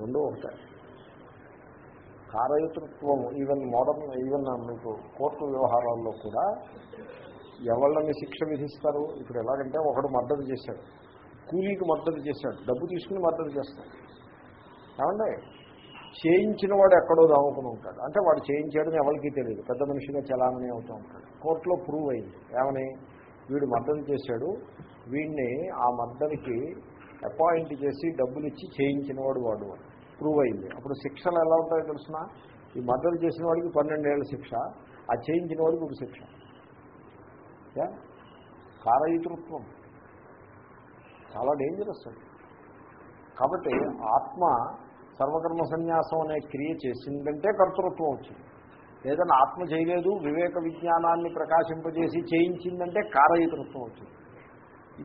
రెండు ఒకటే. కారయతృత్వం ఈవెన్ మోడర్న్ ఈవెన్ మీకు కోర్టు వ్యవహారాల్లో కూడా ఎవళ్ళని శిక్ష విధిస్తారు? ఇప్పుడు ఎలాగంటే ఒకడు మద్దతు చేశాడు. కూలీకి మద్దతు చేశాడు. డబ్బు తీసుకుని మద్దతు చేస్తాడు. ఏమండి? చేయించిన వాడు ఎక్కడో దాముకుని ఉంటాడు. అంటే వాడు చేయించాడని ఎవరికి తెలియదు. పెద్ద మనిషిగా చలామణి అవుతూ ఉంటాడు. కోర్టులో ప్రూవ్ అయింది. ఏమని? వీడు మద్దతు చేశాడు. వీడిని ఆ మద్దతుకి అపాయింట్ చేసి డబ్బులు ఇచ్చి చేయించిన వాడు వాడు. ప్రూవ్ అయింది. అప్పుడు శిక్షలు ఎలా ఉంటాయో తెలిసిన? ఈ మర్డర్ చేసిన వాడికి పన్నెండేళ్ళ శిక్ష ఆ చేయించిన వాడికి ఒక శిక్ష. యా? కారయితృత్వం. చాలా డేంజరస్ అది. కాబట్టి ఆత్మ సర్వకర్మ సన్యాసం అనే క్రియ చేసిందంటే కర్తృత్వం వచ్చింది. లేదని ఆత్మ చేయలేదు వివేక విజ్ఞానాన్ని ప్రకాశింపజేసి చేయించిందంటే కారయితృత్వం వచ్చింది.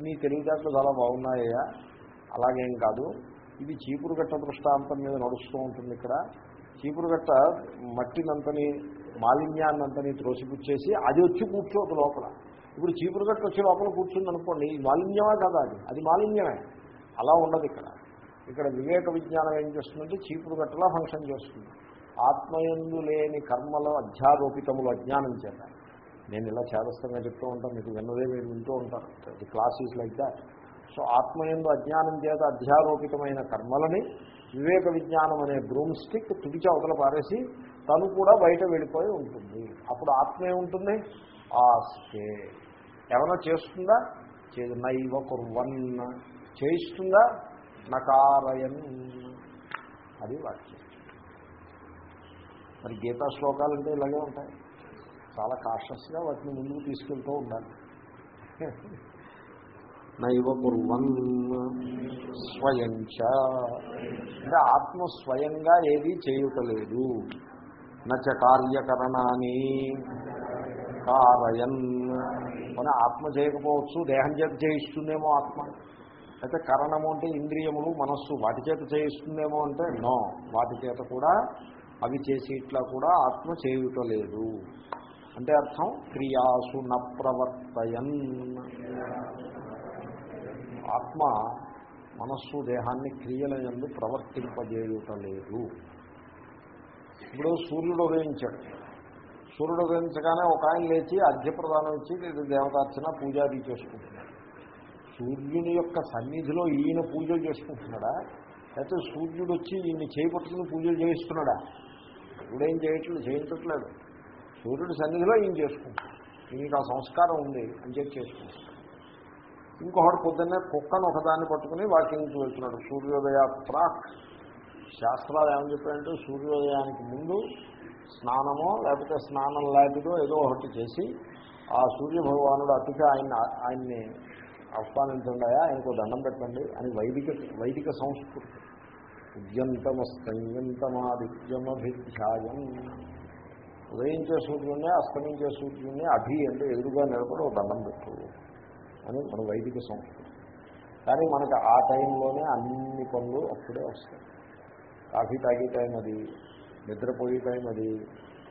మీ తెలివితేటలు చాలా బాగున్నాయా అలాగేం కాదు. ఇది చీపురుగట్ట దృష్టాంతం మీద నడుస్తూ ఉంటుంది ఇక్కడ. చీపురుగట్ట మట్టినంతని మాలిన్యాన్నంతని త్రోసిపుచ్చేసి అది వచ్చి కూర్చోదు లోపల. ఇప్పుడు చీపురుగట్ట వచ్చి లోపల కూర్చుంది అనుకోండి ఇది మాలిన్యమా కదా అది? అది మాలిన్యమే. అలా ఉండదు ఇక్కడ. ఇక్కడ వివేక విజ్ఞానం ఏం చేస్తుందంటే చీపురుగట్టలా ఫంక్షన్ చేస్తుంది. ఆత్మయందు లేని కర్మల అధ్యారోపితములు అజ్ఞానం చేత. నేను ఇలా చేదస్తంగా చెప్తూ ఉంటాను మీకు విన్నదే మీరు వింటూ ఉంటారు. The class is like that. So ఆత్మయందు అజ్ఞానం చేత అధ్యారోపితమైన కర్మలని వివేక విజ్ఞానం అనే బ్రూమ్ స్టిక్ తుడిచి అవతల పారేసి తను కూడా బయట వెళ్ళిపోయి ఉంటుంది. అప్పుడు ఆత్మ ఏముంటుంది? ఆస్తే. ఏమైనా చేస్తుందా? చేదు. నైవ కుర్వన్. చేయిస్తుందా? నకారయన్. అది వాక్యం. మరి గీతా శ్లోకాలు అంటే ఇలాగే ఉంటాయి. చాలా కాషస్గా వాటిని ముందుకు తీసుకెళ్తూ ఉండాలి. నైవ కుర్వన్ స్వయంచ అంటే ఆత్మ స్వయంగా ఏది చేయుటలేదు. నచ కార్యకరణాన్ని కారయన్. మన ఆత్మ చేయకపోవచ్చు దేహం చేత చేయిస్తుందేమో ఆత్మ. అయితే కరణము అంటే ఇంద్రియములు మనస్సు వాటి చేత చేయిస్తుందేమో అంటే నో. వాటి చేత కూడా అవి చేసి ఇట్లా కూడా ఆత్మ చేయుటలేదు. అంటే అర్థం? క్రియాసు న ఆత్మ మనస్సు దేహాన్ని క్రియల ఎందు ప్రవర్తింపజేయుటలేదు. ఇప్పుడు సూర్యుడు ఉదయించాడు. సూర్యుడు ఉదయించగానే ఒక ఆయన లేచి అధ్యప్రదానం ఇచ్చి ఇది దేవతార్చన పూజాది చేసుకుంటున్నాడు. సూర్యుని యొక్క సన్నిధిలో ఈయన పూజలు చేసుకుంటున్నాడా? లేకపోతే సూర్యుడు వచ్చి ఈయన్ని చేపట్టుకుని పూజలు చేయిస్తున్నాడా? ఇప్పుడేం చేయట్లేదు చేయించట్లేదు. సూర్యుడి సన్నిధిలో ఈయన చేసుకుంటాడు ఈయనకి ఆ సంస్కారం ఉంది అని చెప్పి చేసుకుంటాడు ఇంకొకటి పొద్దున్నే కుక్కను ఒకదాన్ని పట్టుకుని వాకింగ్కి వెళ్తున్నాడు సూర్యోదయ ప్రాక్. శాస్త్రాలు ఏమని చెప్పాయంటే సూర్యోదయానికి ముందు స్నానమో లేకపోతే స్నానం లాంటిదో ఏదో ఒకటి చేసి ఆ సూర్య భగవానుడు అతిగా ఆయన ఆయన్ని ఆహ్వానించండి ఆయనకు దండం పెట్టండి అని వైదిక వైదిక సంస్కృతి. ఉద్యంతమస్తంతమాదిత్యమభిధ్యాయం ఉదయించే సూర్యుడిని అస్తమించే సూర్యుడిని అభి అంటే ఎదురుగా నిలబడి ఒక దండం పెట్టు. అని మన వైదిక సంస్కృతి. కానీ మనకు ఆ టైంలోనే అన్ని పనులు అప్పుడే వస్తాయి. కాఫీ తాగే టైం అది నిద్రపోయే టైం అది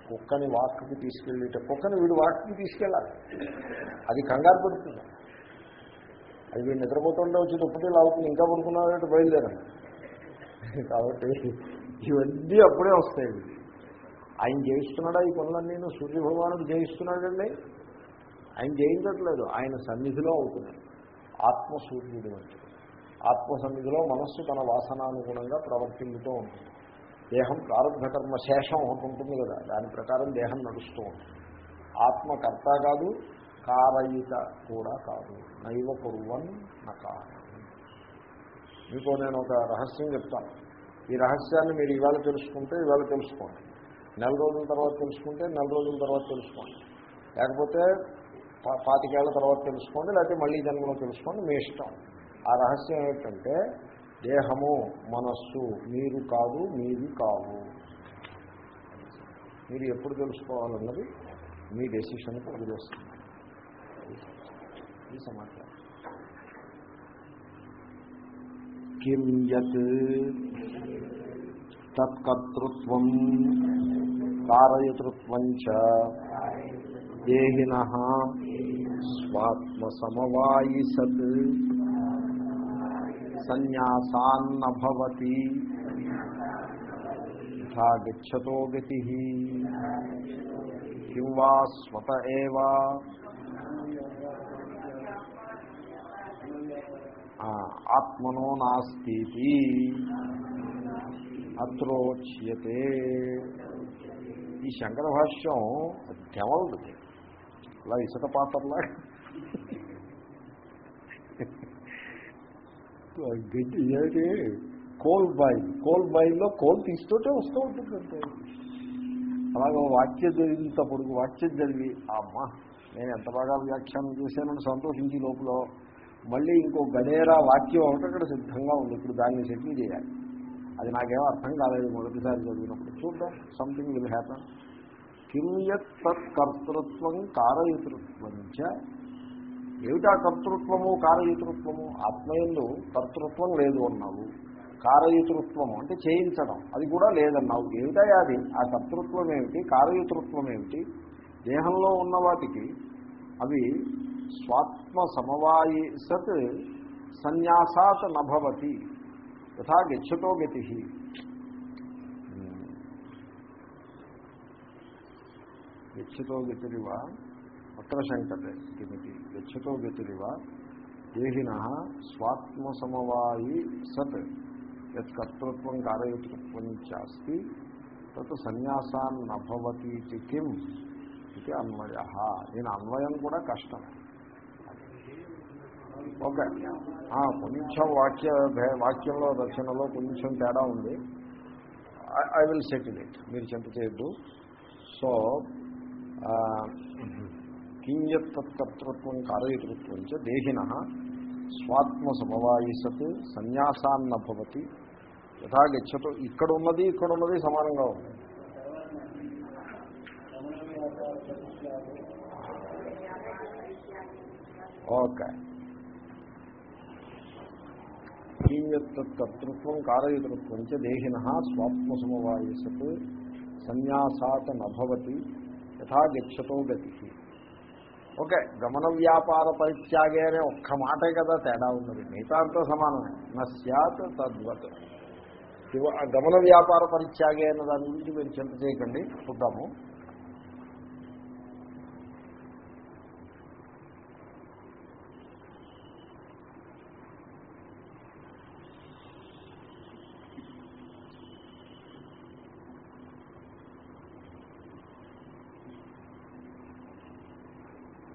కుక్కని వాక్కి తీసుకెళ్ళేట కుక్కని వీడు వాక్కి తీసుకెళ్ళాలి. అది కంగారు పడుతుంది అది వీడు నిద్రపోతుండే వచ్చి దుప్పటి లాగుతుంది ఇంకా పడుకున్నాడు బయలుదేరండి. కాబట్టి ఇవన్నీ అప్పుడే వస్తాయి. ఆయన జయిస్తున్నాడా ఈ పనులన్నీ? సూర్యభగవానుడు జయిస్తున్నాడండి? ఆయన జయించట్లేదు. ఆయన సన్నిధిలో అవుతున్నాడు. ఆత్మ వంటిది ఆత్మ సన్నిధిలో మనస్సు తన వాసనానుగుణంగా ప్రవర్తిల్లుతూ ఉంటుంది. దేహం ప్రారంభ కర్మ శేషం ఒకటి ఉంటుంది కదా. దాని ప్రకారం దేహం నడుస్తూ ఉంటుంది. ఆత్మకర్త కాదు కారయిత కూడా కాదు. నైవ కుర్వన్ నకారం. మీకు నేను ఒక రహస్యం చెప్తాను. ఈ రహస్యాన్ని మీరు ఇవాళ తెలుసుకుంటే ఇవాళ తెలుసుకోండి. నెల రోజుల తర్వాత తెలుసుకుంటే నెల రోజుల తర్వాత తెలుసుకోండి. లేకపోతే పాతికేళ్ళ తర్వాత తెలుసుకోండి లేకపోతే మళ్ళీ జన్మలో తెలుసుకోండి మీ ఇష్టం. ఆ రహస్యం ఏంటంటే దేహము మనస్సు మీరు కాదు మీది కాదు. మీరు ఎప్పుడు తెలుసుకోవాలన్నది మీ డెసిషన్కి వదిలేస్తుంది. ఈ సమాచారం. కిం యత్ తత్కర్తృత్వం కారయతృత్వం చ. దేహిన స్వాత్మ సమవాయి సత్ సన్యాసాన్నభవతి యథా గచ్చతో గతి కిం వా స్వత ఏవా? ఆత్మనో నాస్తి అత్రోచ్యతే. ఈ శంకర భాష్యం తెమలది అలా ఇసుక పాత్రలా గడ్డి ఏంటి కోల్ బాయిల్ కోల్ బాయిల్లో కోల్ తీస్తుంటే వస్తూ ఉంటుంది అంటే అలాగే వాక్యం చదివినంత పొడుగు వాక్యం చదివి అమ్మ నేను ఎంత బాగా వ్యాఖ్యానం చేశానని సంతోషించి లోపల మళ్ళీ ఇంకో గడేరా వాక్యం ఒకటి అక్కడ సిద్ధంగా ఉంది. ఇప్పుడు దాన్ని సెటిల్ చేయాలి. అది నాకేమో అర్థం కాలేదు మొదటిసారి చదివినప్పుడు. చూద్దాం సంథింగ్ విల్ హ్యాపన్ కిం యత్ తత్ కారయతృత్వం చ. ఏమిటా కర్తృత్వము కారయతృత్వము? ఆత్మయందు కర్తృత్వం లేదు అన్నావు. కారయతృత్వము అంటే చేయించడం. అది కూడా లేదన్నావు. ఏమిటా అది? ఆ కర్తృత్వం ఏమిటి? కారయతృత్వం ఏమిటి? దేహంలో ఉన్న వాటికి అవి స్వాత్మ సమవాయి సత్ సన్యాసాత్ నభవతి. యథా గచ్చతో గతి. గచ్చతో గతిరివా అత్ర శంకతే కిమితి. గచ్చతో గతిరివా దేహిన స్వాత్మసమవాయి సత్. యత్ కర్తృత్వం కారయతృత్వం చాస్తి తత్ సన్యాసాన్నభవతి కిం ఇది అన్వయ. నేను అన్వయం కూడా కష్టమే ఓకే. కొంచెం వాక్య వాక్యంలో రచనలో కొంచెం తేడా ఉంది. I will settle it. మీరు చింత చేయొద్దు. సో కింయత్ కారయతృత్వం చ దేహిన స్వాత్మ సమవాయి సన్యాసాన్న భవతి. యథా గచ్చతో. ఇక్కడ ఉన్నది ఇక్కడ ఉన్నది సమానంగా ఉంది. ఓకే. కర్తృత్వం కారయతృత్వం చ దేహిన స్వాత్మసమవాయి సత్ సన్యాసాత నభవతి యథా గచ్చతో గతి ఓకే గమన వ్యాపార పరిత్యాగే అనే ఒక్క మాటే కదా తేడా ఉన్నది. మిగతాంతో సమానమే. నశ్యాత్ తద్వత్. గమన వ్యాపార పరిత్యాగే అన్న దాని గురించి మీరు చింత చేయకండి. చూద్దాము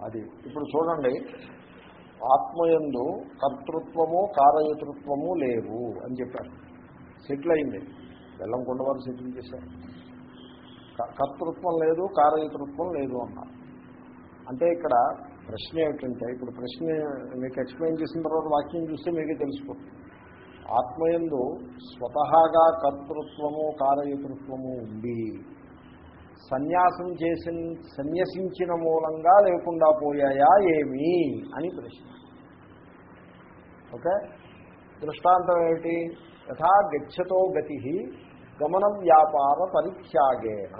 అది ఇప్పుడు చూడండి ఆత్మయందు కర్తృత్వము కారయతృత్వము లేవు అని చెప్పారు. సెటిల్ అయింది. బెల్లం కొండవారు సెటిల్ చేశారు. కర్తృత్వం లేదు కారయతృత్వం లేదు అన్నారు. అంటే ఇక్కడ ప్రశ్న ఏమిటంటే ఇప్పుడు ప్రశ్న మీకు ఎక్స్ప్లెయిన్ చేసిన తర్వాత వాక్యం చూస్తే మీకే తెలిసిపోతుంది. ఆత్మయందు స్వతహాగా కర్తృత్వము కారయతృత్వము ఉంది. సన్యాసం చేసి సన్యసించిన మూలంగా లేకుండా పోయాయా ఏమి అని ప్రశ్న. ఓకే? దృష్టాంతం ఏమిటి? యథా గచ్చతో గతి గమనం వ్యాపార పరిత్యాగేన.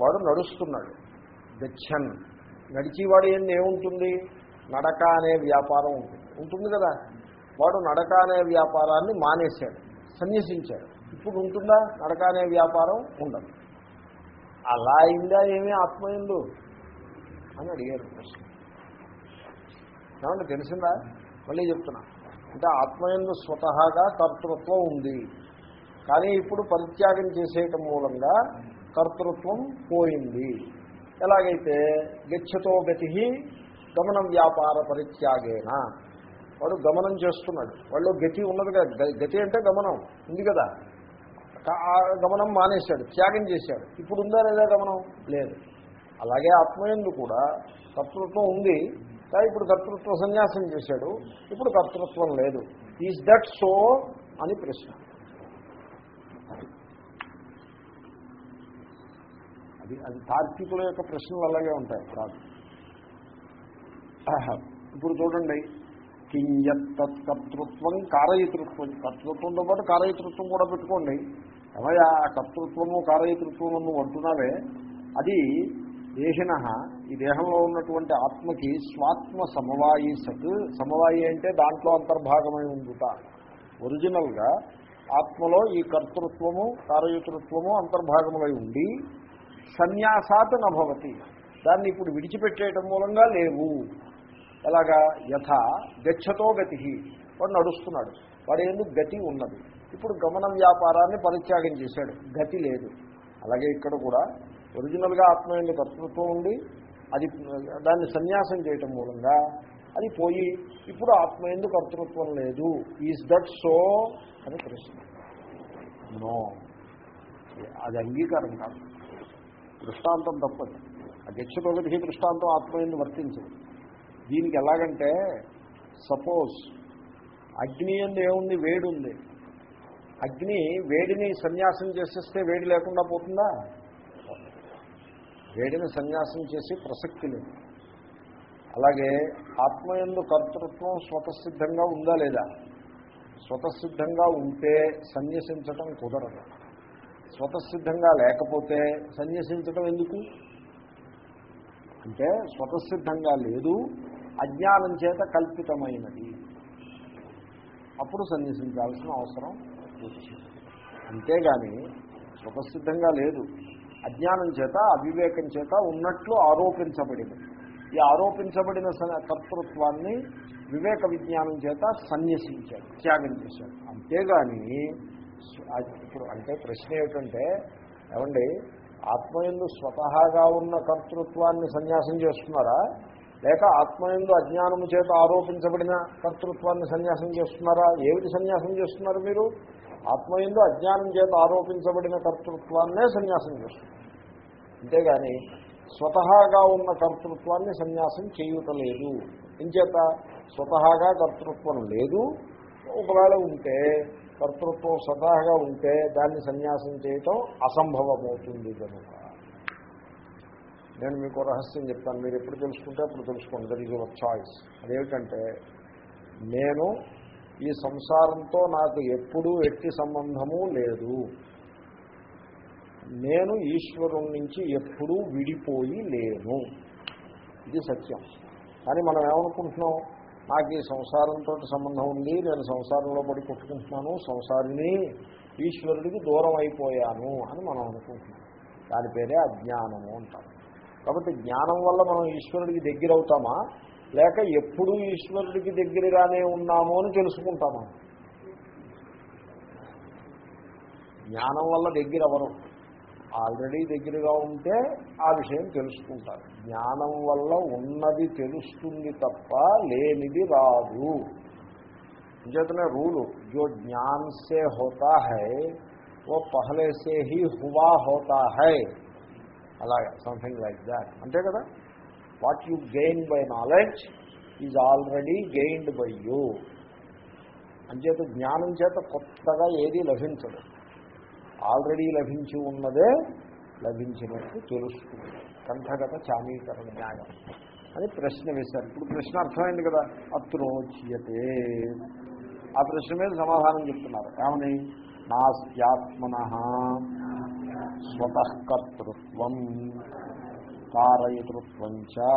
వాడు నడుస్తున్నాడు. గచ్చన్. నడిచేవాడు ఏంది ఏముంటుంది? నడక అనే వ్యాపారం ఉంటుంది. ఉంటుంది కదా? వాడు నడక అనే వ్యాపారాన్ని మానేశాడు. సన్యసించాడు. ఇప్పుడు ఉంటుందా? నడక అనే వ్యాపారం ఉండదు. అలా అయిందా ఏమీ ఆత్మయందు అని అడిగారు ప్రశ్న ఏమంటే తెలిసిందా? మళ్ళీ చెప్తున్నా. అంటే ఆత్మయందు స్వతహాగా కర్తృత్వం ఉంది. కానీ ఇప్పుడు పరిత్యాగం చేసేయటం మూలంగా కర్తృత్వం పోయింది. ఎలాగైతే గచ్చతో గతి గమనం వ్యాపార పరిత్యాగేన. వాడు గమనం చేస్తున్నాడు. వాళ్ళు గతి ఉన్నది కదా. గ- గతి అంటే గమనం. ఉంది కదా. గమనం మానేశాడు త్యాగం చేశాడు. ఇప్పుడు ఉందా లేదా గమనం? లేదు. అలాగే ఆత్మయందు కూడా కర్తృత్వం ఉంది. కానీ ఇప్పుడు కర్తృత్వ సన్యాసం చేశాడు. ఇప్పుడు కర్తృత్వం లేదు. ఈజ్ దట్ సో అని ప్రశ్న. అది అది తార్కికుల యొక్క ప్రశ్నలు అలాగే ఉంటాయి. కాదు ఇప్పుడు చూడండి. కింయత్ కర్తృత్వం కారయతృత్వం. కర్తృత్వంతో పాటు కారయతృత్వం కూడా పెట్టుకోండి. ఏమయ్యా ఆ కర్తృత్వము కారయతృత్వము నువ్వు అంటున్నావే? అది దేహిన ఈ దేహంలో ఉన్నటువంటి ఆత్మకి స్వాత్మ సమవాయి సత్. సమవాయి అంటే దాంట్లో అంతర్భాగమై ఉండుట. ఒరిజినల్గా ఆత్మలో ఈ కర్తృత్వము కారయతృత్వము అంతర్భాగములై ఉండి సన్యాసాత్ నభవతి. దాన్ని ఇప్పుడు విడిచిపెట్టేయటం మూలంగా లేవు. ఎలాగా? యథ గచ్చతో గతి వాడు నడుస్తున్నాడు. వాడు ఎందుకు గతి ఉన్నది. ఇప్పుడు గమన వ్యాపారాన్ని పరిత్యాగం చేశాడు. గతి లేదు. అలాగే ఇక్కడ కూడా ఒరిజినల్గా ఆత్మ ఎందు కర్తృత్వం ఉండి అది దాన్ని సన్యాసం చేయటం మూలంగా అది పోయి ఇప్పుడు ఆత్మ ఎందు కర్తృత్వం లేదు. ఈజ్ దట్ సో అని ప్రశ్న. నో అది అంగీకారం కాదు. దృష్టాంతం తప్పదు. ఆ గచ్చతోగతికి దృష్టాంతం ఆత్మ ఎందు వర్తించదు. దీనికి ఎలాగంటే సపోజ్ అగ్ని ఎందు ఏముంది? వేడి ఉంది అగ్ని వేడిని సన్యాసం చేసేస్తే వేడి లేకుండా పోతుందా? వేడిని సన్యాసం చేసి ప్రసక్తి లేదు. అలాగే ఆత్మయందు కర్తృత్వం స్వతసిద్ధంగా ఉందా లేదా? స్వతసిద్ధంగా ఉంటే సన్యసించటం కుదరదు. స్వతసిద్ధంగా లేకపోతే సన్యసించటం ఎందుకు? అంటే స్వతసిద్ధంగా లేదు అజ్ఞానం చేత కల్పితమైనది. అప్పుడు సన్యసించాల్సిన అవసరం వచ్చింది అంతేగాని స్వతసిద్ధంగా లేదు. అజ్ఞానం చేత అవివేకం చేత ఉన్నట్లు ఆరోపించబడింది. ఈ ఆరోపించబడిన కర్తృత్వాన్ని వివేక విజ్ఞానం చేత సన్యసించాడు త్యాగం చేశాడు అంతేగాని ఇప్పుడు అంటే ప్రశ్న ఏమిటంటే ఏమండి ఆత్మయందు స్వతహాగా ఉన్న కర్తృత్వాన్ని సన్యాసం చేస్తున్నారా? లేక ఆత్మయందు అజ్ఞానము చేత ఆరోపించబడిన కర్తృత్వాన్ని సన్యాసం చేస్తున్నారా? ఏమిటి సన్యాసం చేస్తున్నారు మీరు? ఆత్మయందు అజ్ఞానం చేత ఆరోపించబడిన కర్తృత్వాన్నే సన్యాసం చేస్తున్నారు. అంతేగాని స్వతహాగా ఉన్న కర్తృత్వాన్ని సన్యాసం చేయుటలేదు ఇంచేత స్వతహాగా కర్తృత్వం లేదు. ఒకవేళ ఉంటే కర్తృత్వం స్వతహాగా ఉంటే దాన్ని సన్యాసం చేయటం అసంభవమవుతుంది కనుక నేను మీకు రహస్యం చెప్తాను. మీరు ఎప్పుడు తెలుసుకుంటే అప్పుడు తెలుసుకోండి. దట్ ఈజ్ యువర్ చాయిస్ అదేమిటంటే నేను ఈ సంసారంతో నాకు ఎప్పుడూ ఎట్టి సంబంధము లేదు. నేను ఈశ్వరుడి నుంచి ఎప్పుడూ విడిపోయి లేను. ఇది సత్యం. కానీ మనం ఏమనుకుంటున్నాం? నాకు ఈ సంసారంతో సంబంధం ఉంది. నేను సంసారంలో పడి కొట్టుకుంటున్నాను. సంసారిని ఈశ్వరుడికి దూరం అయిపోయాను అని మనం అనుకుంటున్నాం. దాని పేరే అజ్ఞానము అంటారు. కాబట్టి జ్ఞానం వల్ల మనం ఈశ్వరుడికి దగ్గర అవుతామా? లేక ఎప్పుడూ ఈశ్వరుడికి దగ్గరగానే ఉన్నాము అని తెలుసుకుంటామా? జ్ఞానం వల్ల దగ్గర అవరు ఆల్రెడీ దగ్గరగా ఉంటే ఆ విషయం తెలుసుకుంటారు. జ్ఞానం వల్ల ఉన్నది తెలుస్తుంది తప్ప లేనిది రాదు. అంచేతనే రూలు జో జ్ఞాన్ సే హోతా హై ఓ పహలే సే హీ హువా హోతా హై అలాగే సంథింగ్ లైక్ దాట్ అంతే కదా? What you gain by knowledge is already gained by you అంచేత జ్ఞానం చేత కొత్తగా ఏది లభించదు. ఆల్రెడీ లభించి ఉన్నదే లభించినట్టు తెలుస్తుంది. కంఠగత చామీకరణ న్యాయం అని ప్రశ్న వేశారు. ఇప్పుడు ప్రశ్న అర్థమైంది కదా? అత్రోచ్యతే ఆ ప్రశ్న మీద సమాధానం చెప్తున్నారు. ఏమని? నాస్త్యాత్మన స్వతకర్తృత్వం కారయతృత్వం చ.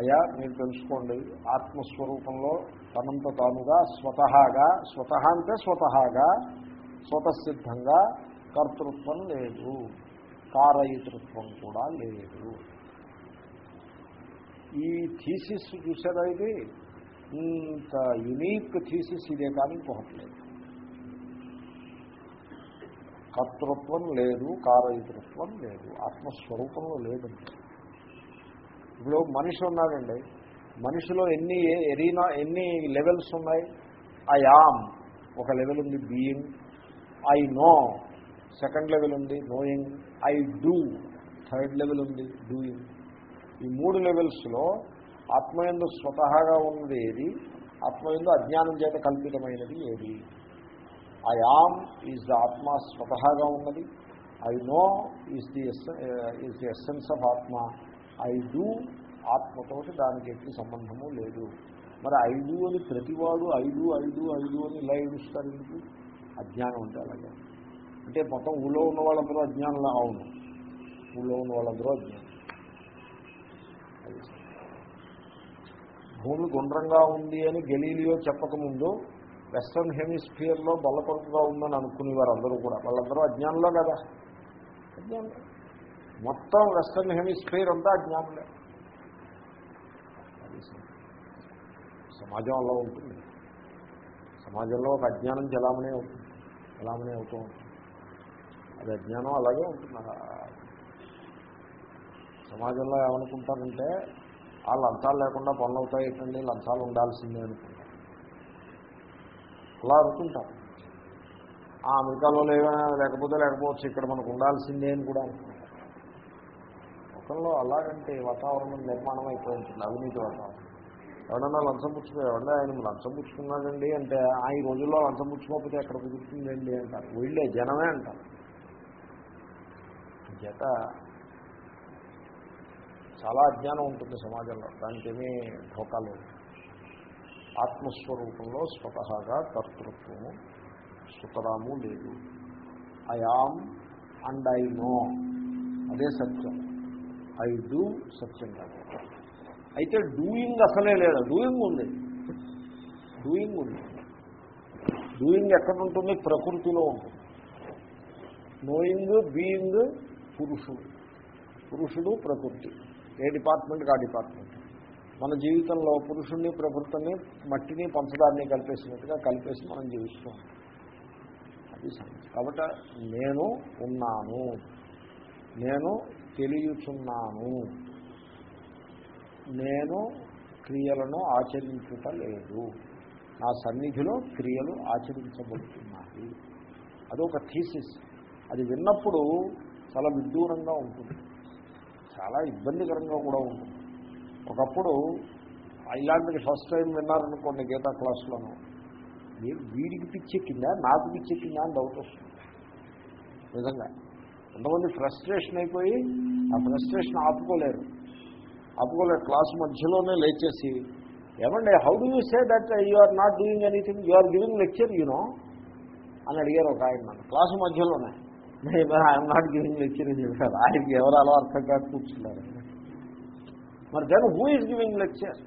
అయా మీరు తెలుసుకోండి ఆత్మస్వరూపంలో తనంత తానుగా స్వతహాగా స్వతహ అంటే స్వతహాగా స్వతసిద్ధంగా కర్తృత్వం లేదు కారయతృత్వం కూడా లేదు. ఈ థీసిస్ చూసారా ఇది? ఇంత యునీక్ థీసిస్ ఇదే కానీ ఇంకొకటి లేదు. కర్తృత్వం లేదు కారయతృత్వం లేదు ఆత్మస్వరూపంలో లేదండి. ఇప్పుడు మనిషి ఉన్నాడండి. మనిషిలో ఎన్ని ఎరీనా ఎన్ని లెవెల్స్ ఉన్నాయి? ఐ ఆమ్ ఒక లెవెల్ ఉంది being I know second level ఉంది knowing I do third level ఉంది డూయింగ్ ఈ మూడు లెవెల్స్లో ఆత్మయందు స్వతహాగా ఉన్నది ఏది? ఆత్మయందు అజ్ఞానం చేత కల్పితమైనది ఏది? ఐ ఆమ్ ఈజ్ ద ఆత్మ స్వతహాగా ఉన్నది. I know is the is the essence of ఆత్మ ఐ డూ ఆత్మతోటి దానికి ఎట్టి సంబంధము లేదు. మరి ఐదు అని ప్రతివాడు ఐదు ఐదు ఐదు అని ఇలా ఏడుస్తారు ఎందుకు? అజ్ఞానం అంటే అలాగే. అంటే మొత్తం ఊళ్ళో ఉన్న వాళ్ళందరూ అజ్ఞానంలా అవును. ఊళ్ళో ఉన్న వాళ్ళందరూ అజ్ఞానం. భూమి గుండ్రంగా ఉంది అని గెలీలియో చెప్పకముందు వెస్ట్రన్ హెమిస్ఫియర్లో బలపరుపుగా ఉందని అనుకునేవారు అందరూ కూడా వాళ్ళందరూ అజ్ఞానంలో కదా. అజ్ఞానం మొత్తం వెస్ట్రన్ హెమిస్ఫియర్ అంతా అజ్ఞానులే. సమాజం అలా ఉంటుంది. సమాజంలో ఒక అజ్ఞానం చలామణి అవుతుంది. చలామణి అవుతూ ఉంటుంది. అది అజ్ఞానం అలాగే ఉంటుంది. సమాజంలో ఏమనుకుంటారంటే ఆ లంచాలు లేకుండా పనులు అవుతాయి ఏంటండి? లంచాలు ఉండాల్సిందే అనుకుంటారు. అలా అనుకుంటారు ఆ అమెరికాలో లేవైనా లేకపోతే లేకపోవచ్చు ఇక్కడ మనకు ఉండాల్సిందే అని కూడా అనుకుంటారు అలాగంటే వాతావరణం నిర్మాణం అయిపోయింటుంది అవినీతి వాతావరణం. ఎవడన్నా లంచం పుచ్చుకో ఎవడన్నా ఆయన లంచం పుచ్చుకున్నాడండి అంటే ఆ ఈ రోజుల్లో లంచం పుచ్చుకోకపోతే ఎక్కడ కుదురుతుందండి? అంటారు. వీళ్ళే జనమే అంటారు. జత చాలా అజ్ఞానం ఉంటుంది సమాజంలో. దానికి ఏమీ ఢోకా లేదు. ఆత్మస్వరూపంలో స్వతహాగా కర్తృత్వము సుతరాము లేదు. I am and I know అదే సత్యం. ఐ డూ సత్యం కాదు. అయితే డూయింగ్ అసలే లేదు. డూయింగ్ ఉంది. డూయింగ్ ఉంది. డూయింగ్ ఎక్కడ ఉంటుంది? ప్రకృతిలో ఉంటుంది. నోయింగ్ బీయింగ్ పురుషుడు. పురుషుడు ప్రకృతి. ఏ డిపార్ట్మెంట్కి ఆ డిపార్ట్మెంట్ మన జీవితంలో పురుషుణ్ణి ప్రకృతిని మట్టిని పంచదారిని కలిపేసినట్టుగా కలిపేసి మనం జీవిస్తాం అది కాబట్టి నేను ఉన్నాను. నేను తెలియచున్నాను. నేను క్రియలను ఆచరించుట లేదు. నా సన్నిధిలో క్రియలు ఆచరించబడుతున్నాయి. అదొక థీసిస్. అది విన్నప్పుడు చాలా విడ్డూరంగా ఉంటుంది. చాలా ఇబ్బందికరంగా కూడా ఉంటుంది. ఒకప్పుడు ఇలాంటిది ఫస్ట్ టైం విన్నారనుకోండి గీతా క్లాస్లోనూ. మీరు వీడికి పిచ్చెక్కిందా నాకు పిచ్చెక్కిందా అని డౌట్ వస్తుంది. నిజంగా. కొంతమంది ఫ్రస్ట్రేషన్ అయిపోయి ఆ ఫ్రస్ట్రేషన్ ఆపుకోలేరు. ఆపుకోలేరు క్లాస్ మధ్యలోనే లేచేసి ఏమండి how do you say that you are not doing anything? You are giving lecture you know అని అడిగారు ఒక ఆయన నన్ను. క్లాసు మధ్యలోనే. ఐఎమ్ నాట్ గివింగ్ లెక్చర్ అని చెప్పారు. ఆయనకి ఎవరు అలా అర్థం కాదు కూర్చున్నారు. మరి then who is giving lecture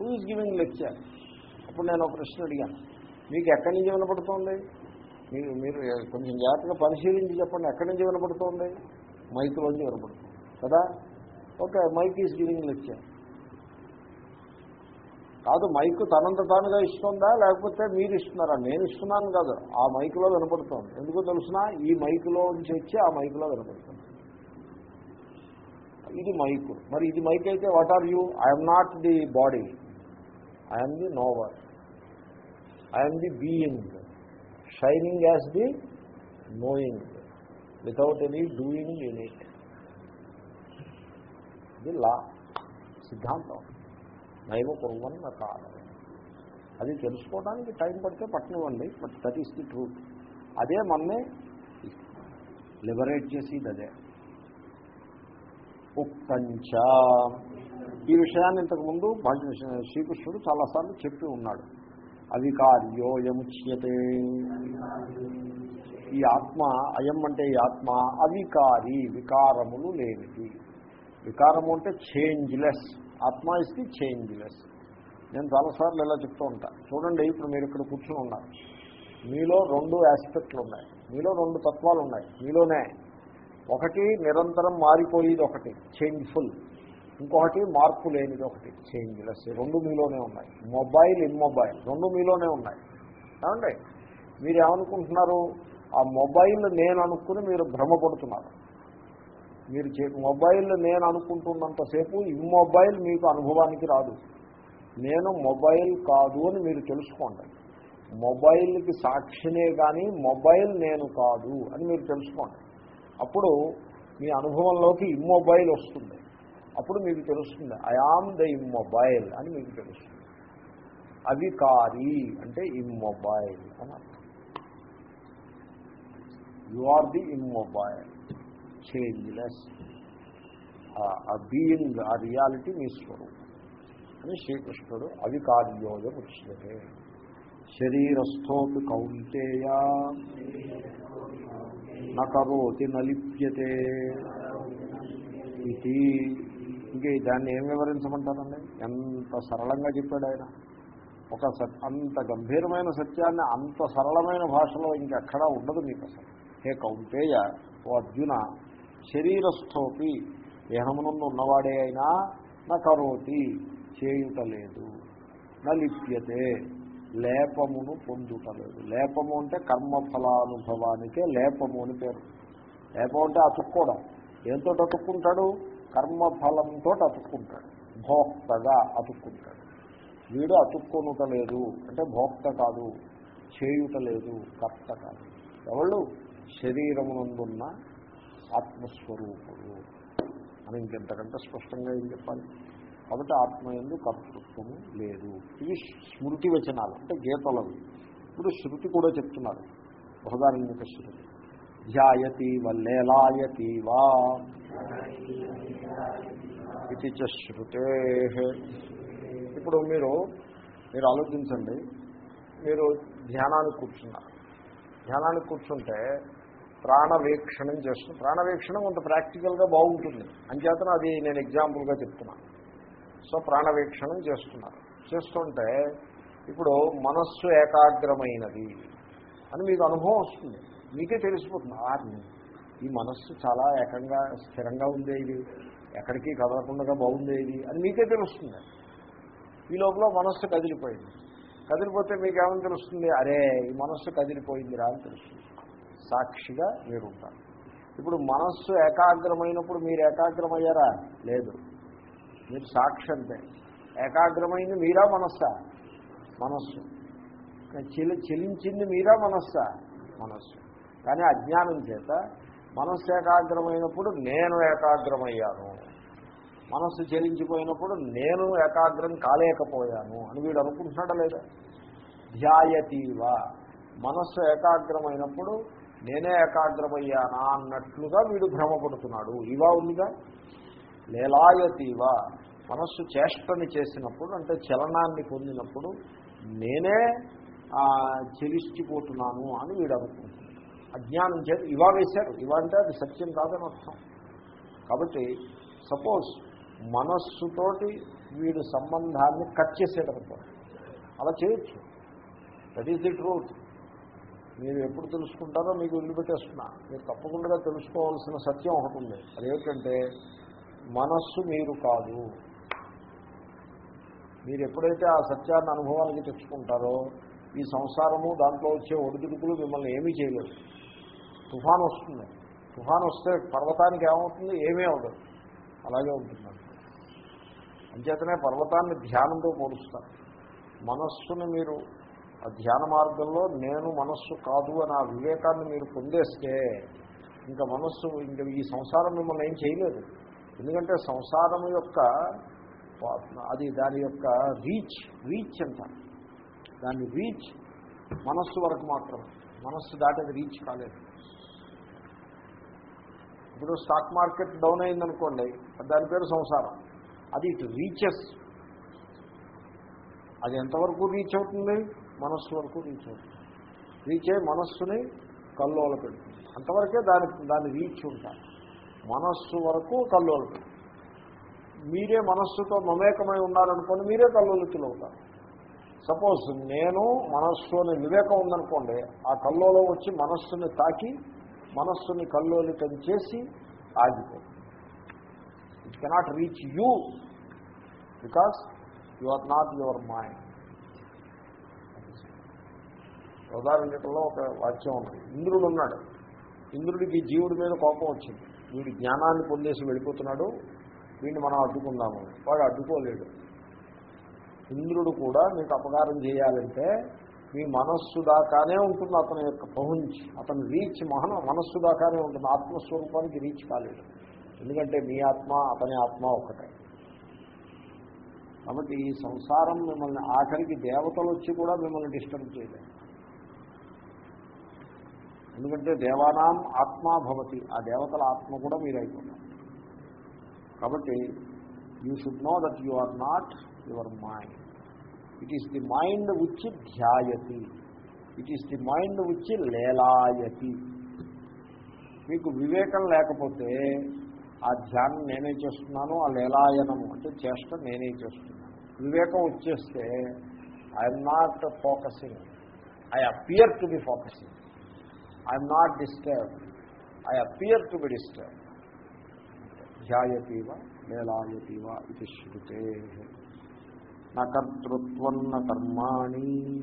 who is giving lecture అప్పుడు నేను ఒక ప్రశ్న అడిగాను. మీకు ఎక్కడి నుంచి వినపడుతోంది? మీరు మీరు కొంచెం జాగ్రత్తగా పరిశీలించి చెప్పండి. ఎక్కడి నుంచి వినపడుతోంది? మైక్లోంచి వినపడుతుంది. కదా? Okay mic is giving lecture కాదు మైక్ తనంత తానుగా ఇస్తుందా? లేకపోతే మీరు ఇస్తున్నారా? నేను ఇస్తున్నాను కాదు. ఆ మైక్లో వినపడుతోంది. ఎందుకో తెలుసునా? ఈ మైక్లో నుంచి వచ్చి ఆ మైక్లో వినపడుతుంది. ఇది మైక్ మరి ఇది మైక్ అయితే what are you I'm not the body I'm the knower I'm the being shining as the knowing without any doing unit ఇది లా సిద్ధాంతం నైవ కుర్వన్న కాలం అది తెలుసుకోవడానికి టైం పడితే పట్టనివ్వండి but that is the truth అదే మనమే లిబరేట్ చేసేది అదే. ఉక్తంచ. ఈ విషయాన్ని ఇంతకుముందు భాగ్య శ్రీకృష్ణుడు చాలాసార్లు చెప్పి ఉన్నాడు. అవికార్యోయముచ్యతే ఈ ఆత్మ అయం అంటే ఈ ఆత్మ అవికారి వికారములు లేనిది. వికారము అంటే చేంజ్లెస్. ఆత్మ ఇస్ ది చేంజ్లెస్. నేను చాలాసార్లు ఇలా చెప్తూ ఉంటాను చూడండి ఇప్పుడు మీరు ఇక్కడ కూర్చుని ఉన్నారు. మీలో రెండు ఆస్పెక్ట్లు ఉన్నాయి. మీలో రెండు తత్వాలు ఉన్నాయి. మీలోనే ఒకటి నిరంతరం మారిపోయేది ఒకటి చేంజ్ఫుల్ ఇంకొకటి మార్పు లేనిది ఒకటి చేంజ్లెస్ రెండు మీలోనే ఉన్నాయి. మొబైల్ ఇమ్మొబైల్ రెండు మీలోనే ఉన్నాయి. ఏమండి? మీరు ఏమనుకుంటున్నారు ఆ మొబైల్ నేను అనుకుని మీరు భ్రమపడుతున్నారు. మీరు మొబైల్ నేను అనుకుంటున్నంతసేపు ఇమ్మొబైల్ మీకు అనుభవానికి రాదు. నేను మొబైల్ కాదు అని మీరు తెలుసుకోండి. మొబైల్కి సాక్షినే కానీ మొబైల్ నేను కాదు అని మీరు తెలుసుకోండి. అప్పుడు మీ అనుభవంలోకి ఇమ్మొబైల్ వస్తుంది. అప్పుడు మీకు తెలుస్తుంది ఐ ఆమ్ ద ఇమ్మొబైల్ అని మీకు తెలుస్తుంది. అవికారి అంటే ఇమ్మొబైల్ అని అర్థం. You are the immobile changeless ఆ బీయింగ్ ఆ రియాలిటీ మీ స్వరూపం అని శ్రీకృష్ణుడు అవికార్యోయం ఉచ్యతే శరీరస్థోపి కౌంతేయ. నకరోతి నలిప్యతే ఇది. ఇంకే దాన్ని ఏం వివరించమంటారండి? ఎంత సరళంగా చెప్పాడు ఆయన. ఒక సత్ అంత గంభీరమైన సత్యాన్ని అంత సరళమైన భాషలో ఇంకెక్కడా ఉండదు మీకు అసలు. హే కౌంటేయ ఓ అర్జున శరీరస్థోపి దేహమునందు ఉన్నవాడే అయినా నా కరోతి చేయుటలేదు. నా లిప్యతే లేపమును పొందుటలేదు. లేపము అంటే కర్మఫలానుభవానికే లేపము అని పేరు. లేపం అంటే అతుక్కోవడం. ఏంతో అతుక్కుంటాడు? కర్మఫలంతో అతుక్కుంటాడు. భోక్తగా అతుక్కుంటాడు. వీడు అతుక్కొనుటలేదు. అంటే భోక్త కాదు చేయుటలేదు కర్త కాదు. ఎవళ్ళు? శరీరమునందున్న ఆత్మస్వరూపుడు అని ఇంకెంతకంటే స్పష్టంగా ఏం చెప్పాలి? కాబట్టి ఆత్మ ఎందు కర్తృత్వము లేదు. ఇవి స్మృతి వచనాలు అంటే గీతలవి. ఇప్పుడు శృతి కూడా చెప్తున్నారు. బృహదారణ్యక శృతి. ధ్యాయతి వల్లేలాయతి వా ఇది చ ఇప్పుడు మీరు మీరు ఆలోచించండి. మీరు ధ్యానానికి కూర్చున్నారు. ధ్యానానికి కూర్చుంటే ప్రాణవీక్షణం చేస్తుంది ప్రాణవీక్షణం కొంత ప్రాక్టికల్గా బాగుంటుంది. అంచేతన అది నేను ఎగ్జాంపుల్గా చెప్తున్నాను సో ప్రాణవీక్షణం చేస్తున్నారు. చేస్తుంటే ఇప్పుడు మనస్సు ఏకాగ్రమైనది అని మీకు అనుభవం వస్తుంది. మీకే తెలిసిపోతుంది. ఆ ఈ మనస్సు చాలా ఏకంగా స్థిరంగా ఉందే ఇది. ఎక్కడికి కదలకుండా బాగుందే ఇది అని మీకే తెలుస్తుంది. ఈ లోపల మనస్సు కదిలిపోయింది. కదిలిపోతే మీకు తెలుస్తుంది? అరే ఈ మనస్సు కదిలిపోయిందిరా అని తెలుస్తుంది. సాక్షిగా మీరు ఉంటారు. ఇప్పుడు మనస్సు ఏకాగ్రమైనప్పుడు మీరు ఏకాగ్రమయ్యారా? లేదు. మీరు సాక్షి అంతే ఏకాగ్రమైంది మీరా మనస్సా? మనస్సు. చెలి చెలించింది మీరా మనస్సా? మనస్సు. కానీ అజ్ఞానం చేత మనస్సు ఏకాగ్రమైనప్పుడు నేను ఏకాగ్రమయ్యాను. మనస్సు చెలించిపోయినప్పుడు నేను ఏకాగ్రం కాలేకపోయాను అని వీడు అనుకుంటున్నాడా లేదా? ధ్యాయతీవా. మనస్సు ఏకాగ్రమైనప్పుడు నేనే ఏకాగ్రమయ్యానా అన్నట్లుగా వీడు భ్రమపడుతున్నాడు. ఇవా ఉందిగా? లేలాయతీవ. మనస్సు చేష్టని చేసినప్పుడు అంటే చలనాన్ని పొందినప్పుడు నేనే చెలిష్టిపోతున్నాను అని వీడు అనుకుంటున్నాను అజ్ఞానం చేసి ఇవా వేశారు. ఇవా అంటే అది సత్యం కాదని అర్థం. కాబట్టి సపోజ్ మనస్సుతోటి వీడు సంబంధాన్ని కట్ చేసేటప్పుడు అలా చేయొచ్చు. దట్ ఈస్ ది ట్రూత్ మీరు ఎప్పుడు తెలుసుకుంటారో మీకు వదిలిపెట్టేస్తున్నా మీరు తప్పకుండా తెలుసుకోవాల్సిన సత్యం ఒకటి ఉంది. అదేమిటంటే మనస్సు మీరు కాదు. మీరు ఎప్పుడైతే ఆ సత్యాన్ని అనుభవానికి తెచ్చుకుంటారో ఈ సంసారము దాంట్లో వచ్చే ఒడిదుడుకులు మిమ్మల్ని ఏమీ చేయలేదు. తుఫాన్ వస్తుంది. తుఫాన్ వస్తే పర్వతానికి ఏమవుతుంది? ఏమీ అవ్వదు. అలాగే ఉంటుంది. అంచేతనే పర్వతాన్ని ధ్యానంతో పోలుస్తారు మనస్సును మీరు ఆ ధ్యాన మార్గంలో నేను మనస్సు కాదు అని ఆ వివేకాన్ని మీరు పొందేస్తే ఇంకా మనస్సు ఇంకా ఈ సంసారం మిమ్మల్ని ఏం చేయలేదు. ఎందుకంటే సంసారం యొక్క అది దాని యొక్క రీచ్ రీచ్ ఎంత దాని రీచ్ మనస్సు వరకు మాత్రం మనస్సు దాటేది రీచ్ కాలేదు. ఇప్పుడు స్టాక్ మార్కెట్ డౌన్ అయిందనుకోండి దాని పేరు సంసారం. అది ఇటు రీచెస్ అది ఎంతవరకు రీచ్ అవుతుంది? మనస్సు వరకు రీచ్ అవుతుంది. రీచ్ అయ్యి మనస్సుని కల్లోల పెడుతుంది. అంతవరకే దాని దాని రీచ్ ఉంటారు మనస్సు వరకు కల్లోలు పెడుతుంది. మీరే మనస్సుతో మమేకమై ఉన్నారనుకోండి మీరే కల్లోలితులు అవుతారు సపోజ్ నేను మనస్సుని వివేకం ఉందనుకోండి ఆ కల్లోలో వచ్చి మనస్సుని తాకి మనస్సుని కల్లోలితం చేసి ఆగిపోతుంది it cannot reach you because you are not your mind ఉదాహరణలో ఒక వాక్యం ఉంది. ఇంద్రుడు ఉన్నాడు. ఇంద్రుడికి జీవుడి మీద కోపం వచ్చింది. వీడి జ్ఞానాన్ని పొందేసి వెళ్ళిపోతున్నాడు. వీడిని మనం అడ్డుకుందాము. వాడు అడ్డుకోలేడు. ఇంద్రుడు కూడా మీకు అపకారం చేయాలంటే మీ మనస్సు దాకానే ఉంటుంది అతని యొక్క పహుంచ్. అతని రీచ్ మహన మనస్సు దాకానే ఉంటుంది. ఆత్మస్వరూపానికి రీచ్ కాలేదు. ఎందుకంటే మీ ఆత్మ అతని ఆత్మ ఒకటే కాబట్టి ఈ సంసారం మిమ్మల్ని ఆఖరికి దేవతలు వచ్చి కూడా మిమ్మల్ని డిస్టర్బ్ చేయలేదు. ఎందుకంటే దేవానాం ఆత్మా భవతి. ఆ దేవతల ఆత్మ కూడా మీరు అయిపోతారు కాబట్టి you should know that you are not your mind it is the mind వచ్చి ధ్యాయతి. ఇట్ ఈస్ ది మైండ్ వచ్చి లేలాయతి. మీకు వివేకం లేకపోతే ఆ ధ్యానం నేనే చేస్తున్నాను ఆ లేలాయనము అంటే చేష్ట నేనే చేస్తున్నాను. వివేకం వచ్చేస్తే I'm not focusing I appear to be focusing I'm not disturb I appear to be disturb ధ్యాయతీవ మేళాయతీవ ఇది శృతే. నకర్తృత్వం కర్మాణి.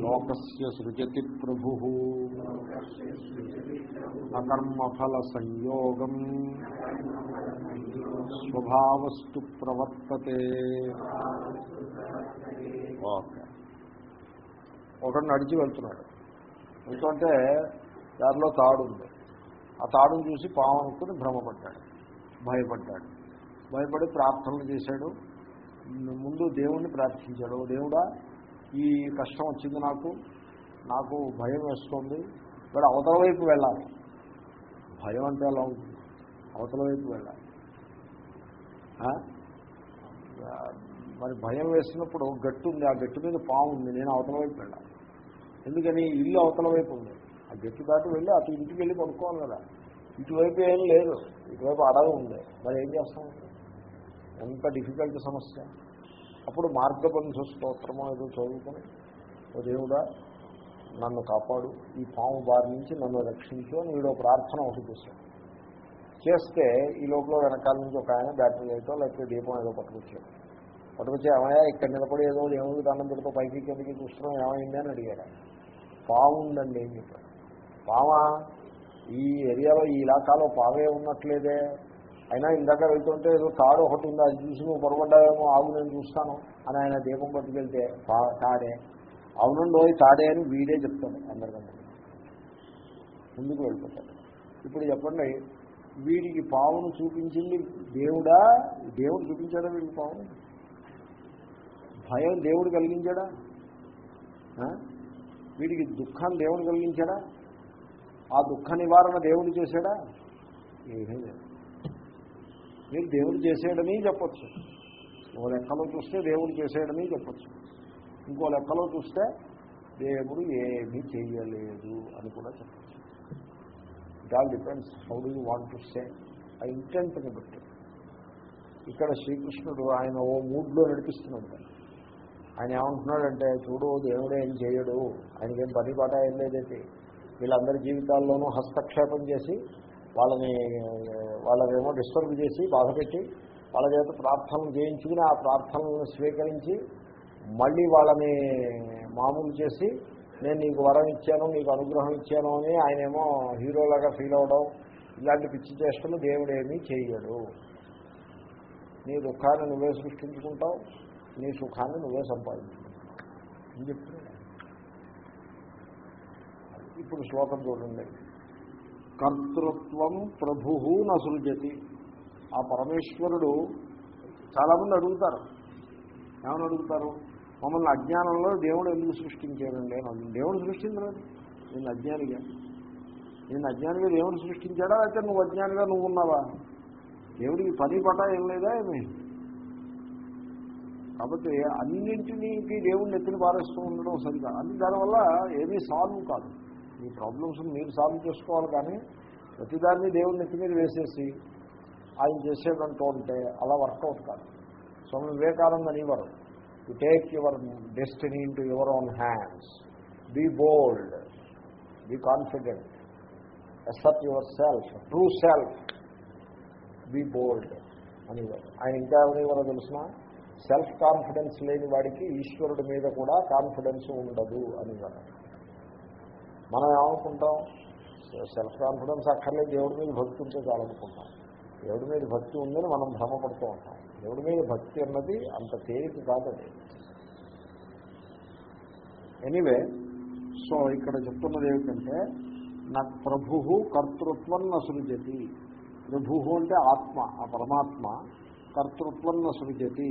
లోకస్య సృజతి ప్రభు. నకర్మఫల సంయోగం. స్వభావస్తు ప్రవర్తతే. ఓకే. ఒకడు నడిచి వెళ్తున్నాడు. వెళ్తుంటే దారిలో తాడుంది ఆ తాడును చూసి పాము అనుకుని భ్రమపడ్డాడు. భయపడ్డాడు. భయపడి ప్రార్థనలు చేశాడు. ముందు దేవుణ్ణి ప్రార్థించాడు. దేవుడా ఈ కష్టం వచ్చింది నాకు. నాకు భయం వేస్తుంది. మరి అవతల వైపు వెళ్ళాలి. భయం అంటే ఎలా ఉంటుంది? అవతల వైపు వెళ్ళాలి. మరి భయం వేసినప్పుడు గట్టు ఉంది. ఆ గట్టు మీద పాము ఉంది. నేను అవతల వైపు వెళ్ళాలి. ఎందుకని? ఇల్లు అవతల వైపు ఉంది. ఆ గట్టు దాటి వెళ్ళి అటు ఇంటికి వెళ్ళి పడుకోవాలి కదా. ఇటువైపు ఏం లేదు. ఇటువైపు అడవి ఉంది. మరి ఏం చేస్తాం? ఎంత డిఫికల్ట్ సమస్య. అప్పుడు మార్గబంధు స్తోత్రమో ఏదో చదువుకొని ఓ దేవుడా నన్ను కాపాడు. ఈ పాము బారి నుంచి నన్ను రక్షించు అని వీడు ప్రార్థన ఒకటి చేశాడు. చేస్తే ఈ లోపల వెనకాల నుంచి ఒక ఆయన బ్యాటరీ లైటో లేకపోతే దీపం ఏదో పట్టుకొచ్చాడు. పట్టుకొచ్చి ఏమయ్యా ఇక్కడ నిలబడి ఏదో దేవుడికి దండం పెడుతూ పైకి కిందకి చూస్తున్నాం ఏమైంది? అని అడిగాడు పావుందండి పాము ఉందండి ఏం చెప్పాడు. పావా ఈ ఏరియాలో ఈ ఇలాకాలో పావే ఉన్నట్లేదే. అయినా ఇందాక వెళ్తుంటే ఏదో తాడు ఒకటి ఉంది అది చూసి నువ్వు పొరపడ్డావేమో ఆగు నేను చూస్తాను అని ఆయన దీపం పట్టుకెళ్తే తాడే. అవునండి తాడే అని వీడే చెప్తాడు అందరికంటే. ముందుకు వెళ్ళిపోతాడు. ఇప్పుడు చెప్పండి వీడికి పావును చూపించింది దేవుడా? దేవుడు చూపించాడా వీడికి పావును? భయం దేవుడు కలిగించాడా? వీడికి దుఃఖాన్ని దేవుడు కలిగించాడా? ఆ దుఃఖ నివారణ దేవుడు చేశాడా? ఏమీ లేదు. మీరు దేవుడు చేసేయడని చెప్పచ్చు. ఓ లెక్కలో చూస్తే దేవుడు చేసేయడని చెప్పచ్చు. ఇంకో లెక్కలో చూస్తే దేవుడు ఏమీ చేయలేదు అని కూడా చెప్పచ్చు. It all depends how do you want to say ఆ ఇంటెంట్ని బట్టి. ఇక్కడ శ్రీకృష్ణుడు ఆయన ఓ మూడ్లో నడిపిస్తున్నాడు. ఆయన ఏమంటున్నాడంటే చూడు దేవుడు ఏం చేయడు. ఆయనకేం పని పాట ఏం లేదైతే వీళ్ళందరి జీవితాల్లోనూ హస్తక్షేపం చేసి వాళ్ళని వాళ్ళనేమో డిస్టర్బ్ చేసి బాధపెట్టి వాళ్ళ చేత ప్రార్థనలు చేయించుకుని ఆ ప్రార్థనలను స్వీకరించి మళ్ళీ వాళ్ళని మామూలు చేసి నేను నీకు వరం ఇచ్చాను నీకు అనుగ్రహం ఇచ్చాను అని ఆయనేమో హీరోలాగా ఫీల్ అవడం ఇలాంటి పిచ్చి చేష్టలు దేవుడేమీ చేయడు. నీ దుఃఖాన్ని నువ్వే సృష్టించుకుంటావు నీ సుఖాన్ని నువ్వే సంపాదించుకుంటావు. అని చెప్తున్నాను ఇప్పుడు శ్లోకం చూడండి. కర్తృత్వం ప్రభు నసృజతి. ఆ పరమేశ్వరుడు చాలామంది అడుగుతారు. ఏమని అడుగుతారు? మమ్మల్ని అజ్ఞానంలో దేవుడు ఎందుకు సృష్టించాడండి? అని దేవుడు సృష్టించలేదు. నేను అజ్ఞానిగా. నేను అజ్ఞానిగా దేవుడు సృష్టించాడా? అయితే నువ్వు అజ్ఞానిగా నువ్వు ఉన్నావా? దేవుడికి పని పట ఏం లేదా ఏమి? కాబట్టి అన్నింటినీ దేవుడిని ఎత్తిని పారేస్తూ ఉండడం సరిగా. అది దానివల్ల ఏమీ సాల్వ్ కాదు. మీ ప్రాబ్లమ్స్ మీరు సాల్వ్ చేసుకోవాలి కానీ ప్రతిదాన్ని దేవుడిని నెత్తి మీద వేసేసి ఆయన చేసేదంటూ ఉంటే అలా వర్కౌట్ కాదు. స్వామి వివేకానంద అనేవారు you take your destiny into your own hands be bold be confident accept yourself true self be bold అనేవారు. ఆయన ఇంకా ఏమనేవారో తెలిసిన? సెల్ఫ్ కాన్ఫిడెన్స్ లేని వాడికి ఈశ్వరుడి మీద కూడా కాన్ఫిడెన్స్ ఉండదు అనేవారు. మనం ఏమనుకుంటాం? సెల్ఫ్ కాన్ఫిడెన్స్ అక్కర్లేదు దేవుడి మీద భక్తి ఉంటే చాలనుకుంటాం దేవుడి మీద భక్తి ఉందని మనం భ్రమపడుతూ ఉంటాం. దేవుడి మీద భక్తి అన్నది అంత తేలిక కాదండి ఎనీవే సో ఇక్కడ చెప్తున్నది ఏమిటంటే నా ప్రభు కర్తృత్వం సృజతి ప్రభు అంటే ఆత్మ ఆ పరమాత్మ కర్తృత్వం సృజతి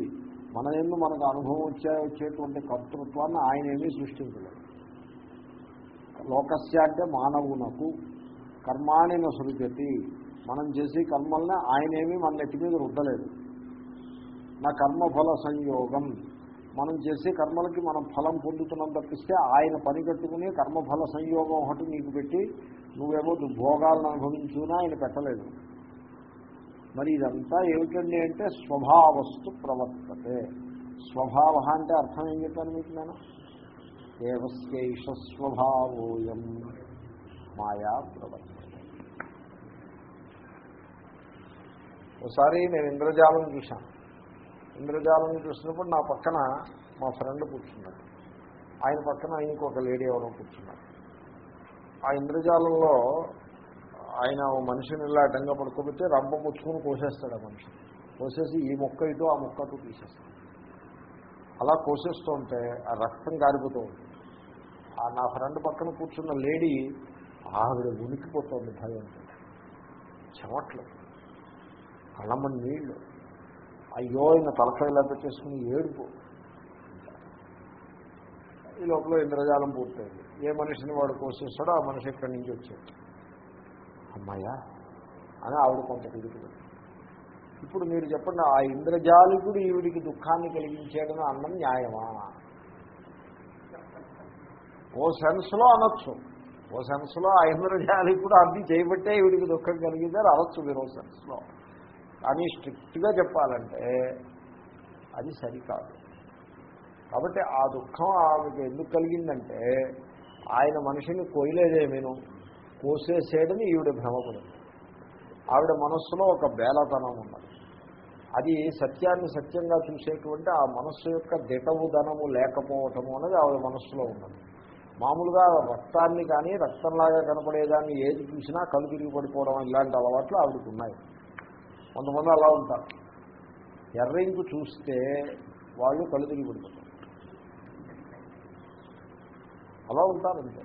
మన ఎందు మనకు అనుభవం వచ్చే వచ్చేటువంటి కర్తృత్వాన్ని ఆయన ఏమీ సృష్టించలేదు. లోకస్య అంటే మానవునకు కర్మాణిన సృజతి మనం చేసే కర్మల్ని ఆయనేమీ మన నెత్తి మీద రుద్దలేదు. నా కర్మఫల సంయోగం. మనం చేసే కర్మలకి మనం ఫలం పొందుతున్నాం తప్పిస్తే ఆయన పని కట్టుకుని కర్మఫల సంయోగం ఒకటి నీకు పెట్టి నువ్వేమో భోగాలను అనుభవించునా ఆయన పెట్టలేదు. మరి ఇదంతా ఏమిటండి అంటే స్వభావస్తు ప్రవర్తతే. స్వభావ అంటే అర్థం ఏం చెప్పాను మీకు నేను? దేవస్యైష స్వభావోయం మాయా ప్రవర్తన ఒకసారి నేను ఇంద్రజాలం చూశాను. ఇంద్రజాలం చూసినప్పుడు నా పక్కన మా ఫ్రెండ్ కూర్చున్నాడు. ఆయన పక్కన ఇంకొక లేడీ ఎవరో కూర్చున్నారు. ఆ ఇంద్రజాలంలో ఆయన మనిషిని ఇలా అడ్డంగా పడుకోబెట్టి రంప పుచ్చుకుని కోసేస్తాడు ఆ మనిషి. కోసేసి ఈ మొక్క ఇటు ఆ మొక్క అటు తీసేస్తాడు. అలా కోసేస్తూ ఉంటే ఆ రక్తం కారిపోతూ ఉంటుంది. నా ఫ్రెండ్ పక్కన కూర్చున్న లేడీ ఆవిడ ఉనికిపోతుంది భయం. చెమట్లు. కళ్ళమని నీళ్ళు. అయ్యో ఈయన తలకాయ ఇలా పెట్టేసుకుని ఏడుపు. ఈ లోపల ఇంద్రజాలం పూర్తయింది. ఏ మనిషిని వాడు కోసేస్తాడో ఆ మనిషి ఇక్కడి నుంచి వచ్చాడు అమ్మాయ్యా అని ఆవిడ కొంత తిరుగుతుంది ఇప్పుడు మీరు చెప్పండి ఆ ఇంద్రజాలికుడు ఈవిడికి దుఃఖాన్ని కలిగించాడని అన్నం న్యాయమా? ఓ సెన్స్లో అనొచ్చు. ఓ సెన్స్లో ఆ ఇంద్రజాలికుడు అర్థం చేయబట్టే వీడికి దుఃఖం కలిగిందని అనొచ్చు మీరు ఓ సెన్స్లో. కానీ స్ట్రిక్ట్గా చెప్పాలంటే అది సరికాదు. కాబట్టి ఆ దుఃఖం ఆమెకు ఎందుకు కలిగిందంటే ఆయన మనిషిని కోయలేదేమీను కోసేసేయడని ఈవిడ భ్రమపడింది. ఆవిడ మనస్సులో ఒక బేలతనం ఉన్నది. అది సత్యాన్ని సత్యంగా చూసేటువంటి ఆ మనస్సు యొక్క దిటవు ధనము లేకపోవటము అనేది ఆవిడ మనస్సులో ఉన్నది. మామూలుగా రక్తాన్ని కానీ రక్తంలాగా కనపడేదాన్ని ఏది చూసినా కళ్ళు తిరిగి పడిపోవడం ఇలాంటి అలవాట్లు ఆవిడకు ఉన్నాయి. కొంతమంది అలా ఉంటారు. ఎర్రింకు చూస్తే వాళ్ళు కళ్ళు తిరిగి పడిపోతారు. అలా ఉంటారంటే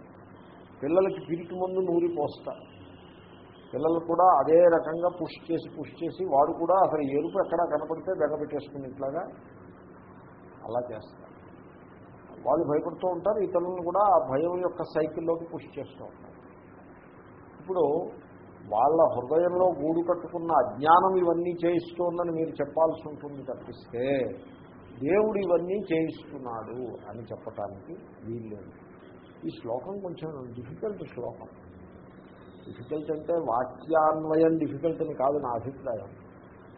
పిల్లలకి పిరికి ముందు నూరి పోస్తారు. పిల్లలు కూడా అదే రకంగా పుష్ చేసి పుష్ చేసి వాడు కూడా అసలు ఎరుపు ఎక్కడా కనపడితే బెగపెట్టేసుకునేట్లాగా అలా చేస్తారు. వాళ్ళు భయపడుతూ ఉంటారు ఇతరులను కూడా ఆ భయం యొక్క సైకిల్లోకి పుష్ చేస్తూ ఉంటారు. ఇప్పుడు వాళ్ళ హృదయంలో గూడు కట్టుకున్న అజ్ఞానం ఇవన్నీ చేయిస్తోందని మీరు చెప్పాల్సి ఉంటుంది తప్పిస్తే దేవుడు ఇవన్నీ చేయిస్తున్నాడు అని చెప్పటానికి వీల్లేదు. ఈ శ్లోకం కొంచెం డిఫికల్ట్ శ్లోకం. డిఫికల్ట్ అంటే వాక్యాన్వయం డిఫికల్ట్ అని కాదు నా అభిప్రాయం.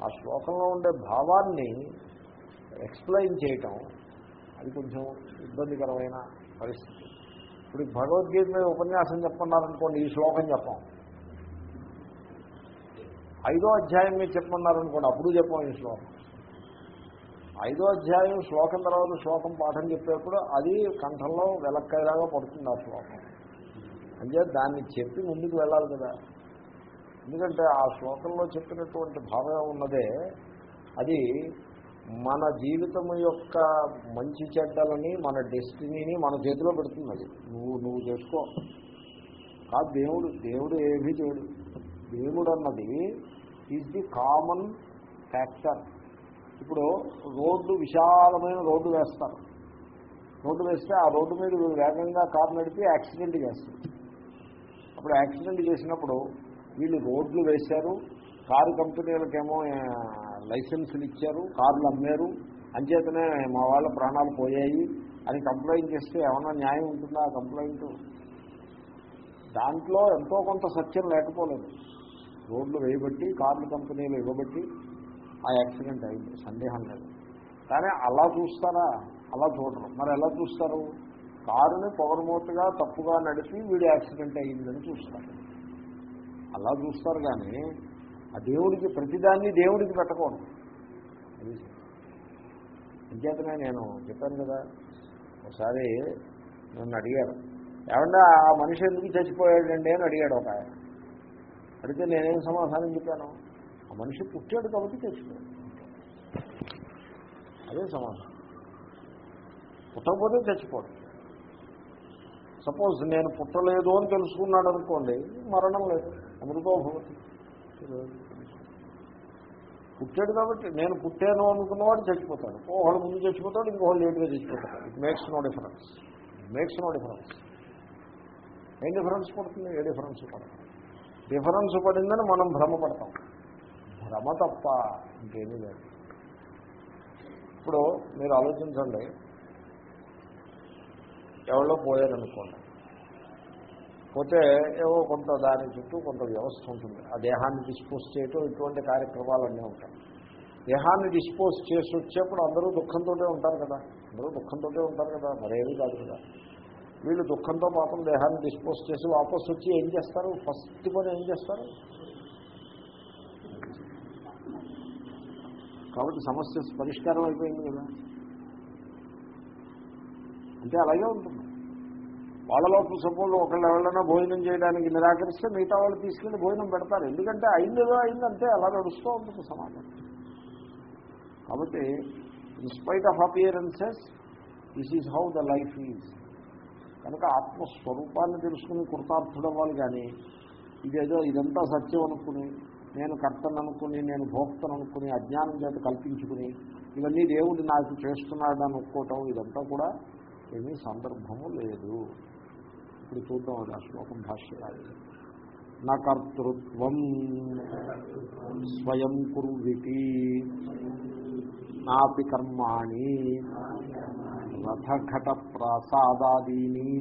ఆ శ్లోకంలో ఉండే భావాన్ని ఎక్స్ప్లెయిన్ చేయటం అది కొంచెం ఇబ్బందికరమైన పరిస్థితి. ఇప్పుడు భగవద్గీత మీద ఉపన్యాసం చెప్పమన్నారనుకోండి ఈ శ్లోకం చెప్పాం. ఐదో అధ్యాయం మీద చెప్పమన్నారనుకోండి అప్పుడు చెప్పాం ఈ శ్లోకం. ఐదో అధ్యాయం శ్లోకం తర్వాత శ్లోకం పాఠం చెప్పేప్పుడు అది కంఠంలో వెలక్కలాగా పడుతుంది ఆ శ్లోకం. అంటే దాన్ని చెప్పి ముందుకు వెళ్ళాలి కదా. ఎందుకంటే ఆ శ్లోకంలో చెప్పినటువంటి భావం ఉన్నదే అది మన జీవితం యొక్క మంచి చెడ్డలని మన డెస్టినీని మన చేతిలో పెడుతుంది అది. నువ్వు నువ్వు చేసుకో. ఆ దేవుడు దేవుడు ఏమీ చేయడు. దేవుడు అన్నది ఈజ్ ది కామన్ ఫ్యాక్టర్ ఇప్పుడు రోడ్డు విశాలమైన రోడ్డు వేస్తారు. రోడ్డు వేస్తే ఆ రోడ్డు మీద వేగంగా కారు నడిపి యాక్సిడెంట్ చేస్తారు. అప్పుడు యాక్సిడెంట్ చేసినప్పుడు వీళ్ళు రోడ్లు వేశారు. కారు కంపెనీలకేమో లైసెన్సులు ఇచ్చారు కార్లు అమ్మారు. అంచేతనే మా వాళ్ళ ప్రాణాలు పోయాయి అని కంప్లైంట్ చేస్తే ఏమన్నా న్యాయం ఉంటుందా ఆ కంప్లైంట్? దాంట్లో ఎంతో కొంత సత్యం లేకపోలేదు. రోడ్లు వేయబట్టి కార్లు కంపెనీలు ఇవ్వబట్టి ఆ యాక్సిడెంట్ అయింది. సందేహం లేదు. కానీ అలా చూస్తారా? అలా చూడరు. మరి ఎలా చూస్తారు? కారుని పొగరమూతగా తప్పుగా నడిపి వీడి యాక్సిడెంట్ అయ్యిందని చూస్తారు. అలా చూస్తారు కానీ ఆ దేవుడికి ప్రతిదాన్ని దేవుడికి పెట్టకూడదు. అది ఇంకేతనే నేను చెప్పాను కదా. ఒకసారి నన్ను అడిగారు. ఏమన్నా ఆ మనిషి ఎందుకు చచ్చిపోయాడండి? అని అడిగాడు ఒక ఆయన. అడిగితే నేనేం సమాధానం చెప్పాను? ఆ మనిషి పుట్టాడు కాబట్టి చచ్చిపోయాడు. అదే సమాధానం. పుట్టకపోతే చచ్చిపోడు. సపోజ్ నేను పుట్టలేదు అని తెలుసుకున్నాడు అనుకోండి మరణం లేదు అమృతో భవతి పుట్టాడు కాబట్టి నేను పుట్టాను అనుకున్నవాడు చచ్చిపోతాడు. ఒకళ్ళు ముందు చచ్చిపోతాడు ఇంకోళ్ళు లేటుగా చచ్చిపోతాడు. It makes no difference makes no difference ఏం డిఫరెన్స్ పడుతుంది? ఏ డిఫరెన్స్ పడదు. డిఫరెన్స్ పడిందని మనం భ్రమపడతాం. భ్రమ తప్ప ఇంకేమీ లేదు. ఇప్పుడు మీరు ఆలోచించండి. ఎవరో పోయారనుకోండి. పోతే ఏవో కొంత దాని చుట్టూ కొంత వ్యవస్థ ఉంటుంది. ఆ దేహాన్ని డిస్పోజ్ చేయటం ఇటువంటి కార్యక్రమాలన్నీ ఉంటాయి. దేహాన్ని డిస్పోజ్ చేసి వచ్చేప్పుడు అందరూ దుఃఖంతో ఉంటారు కదా. అందరూ దుఃఖంతో ఉంటారు కదా. మరేమీ కాదు కదా. వీళ్ళు దుఃఖంతో పాపం దేహాన్ని డిస్పోజ్ చేసి వాపస్ వచ్చి ఏం చేస్తారు? ఫస్ట్ పని ఏం చేస్తారు? కాబట్టి సమస్య పరిష్కారం అయిపోయింది కదా. అంటే అలాగే ఉంటుంది. వాళ్ళలో సపోజ్ ఒకళ్ళు ఎవరైనా భోజనం చేయడానికి నిరాకరిస్తే మిగతా వాళ్ళు తీసుకెళ్ళి భోజనం పెడతారు. ఎందుకంటే అయిందేదో అయిందంటే అలా నడుస్తూ ఉంటుంది సమాజం. కాబట్టి in spite of appearances this is how the life is కనుక ఆత్మస్వరూపాన్ని తెలుసుకుని కృతార్థుడవ్వాలి కానీ ఇదేదో ఇదంతా సత్యం అనుకుని నేను కర్తను అనుకుని నేను భోక్తను అనుకుని అజ్ఞానం చేత కల్పించుకుని ఇవన్నీ దేవుడు నాకు చేస్తున్నాడు అనుకోవటం ఇదంతా కూడా ఏమీ సందర్భము లేదు. ఇప్పుడు చూద్దాం అది ఆ శ్లోకం భాష్యరాజు నా కర్తృత్వం స్వయం కుర్వితి నాపి కర్మాణి రథఘట ప్రాసాదాదీని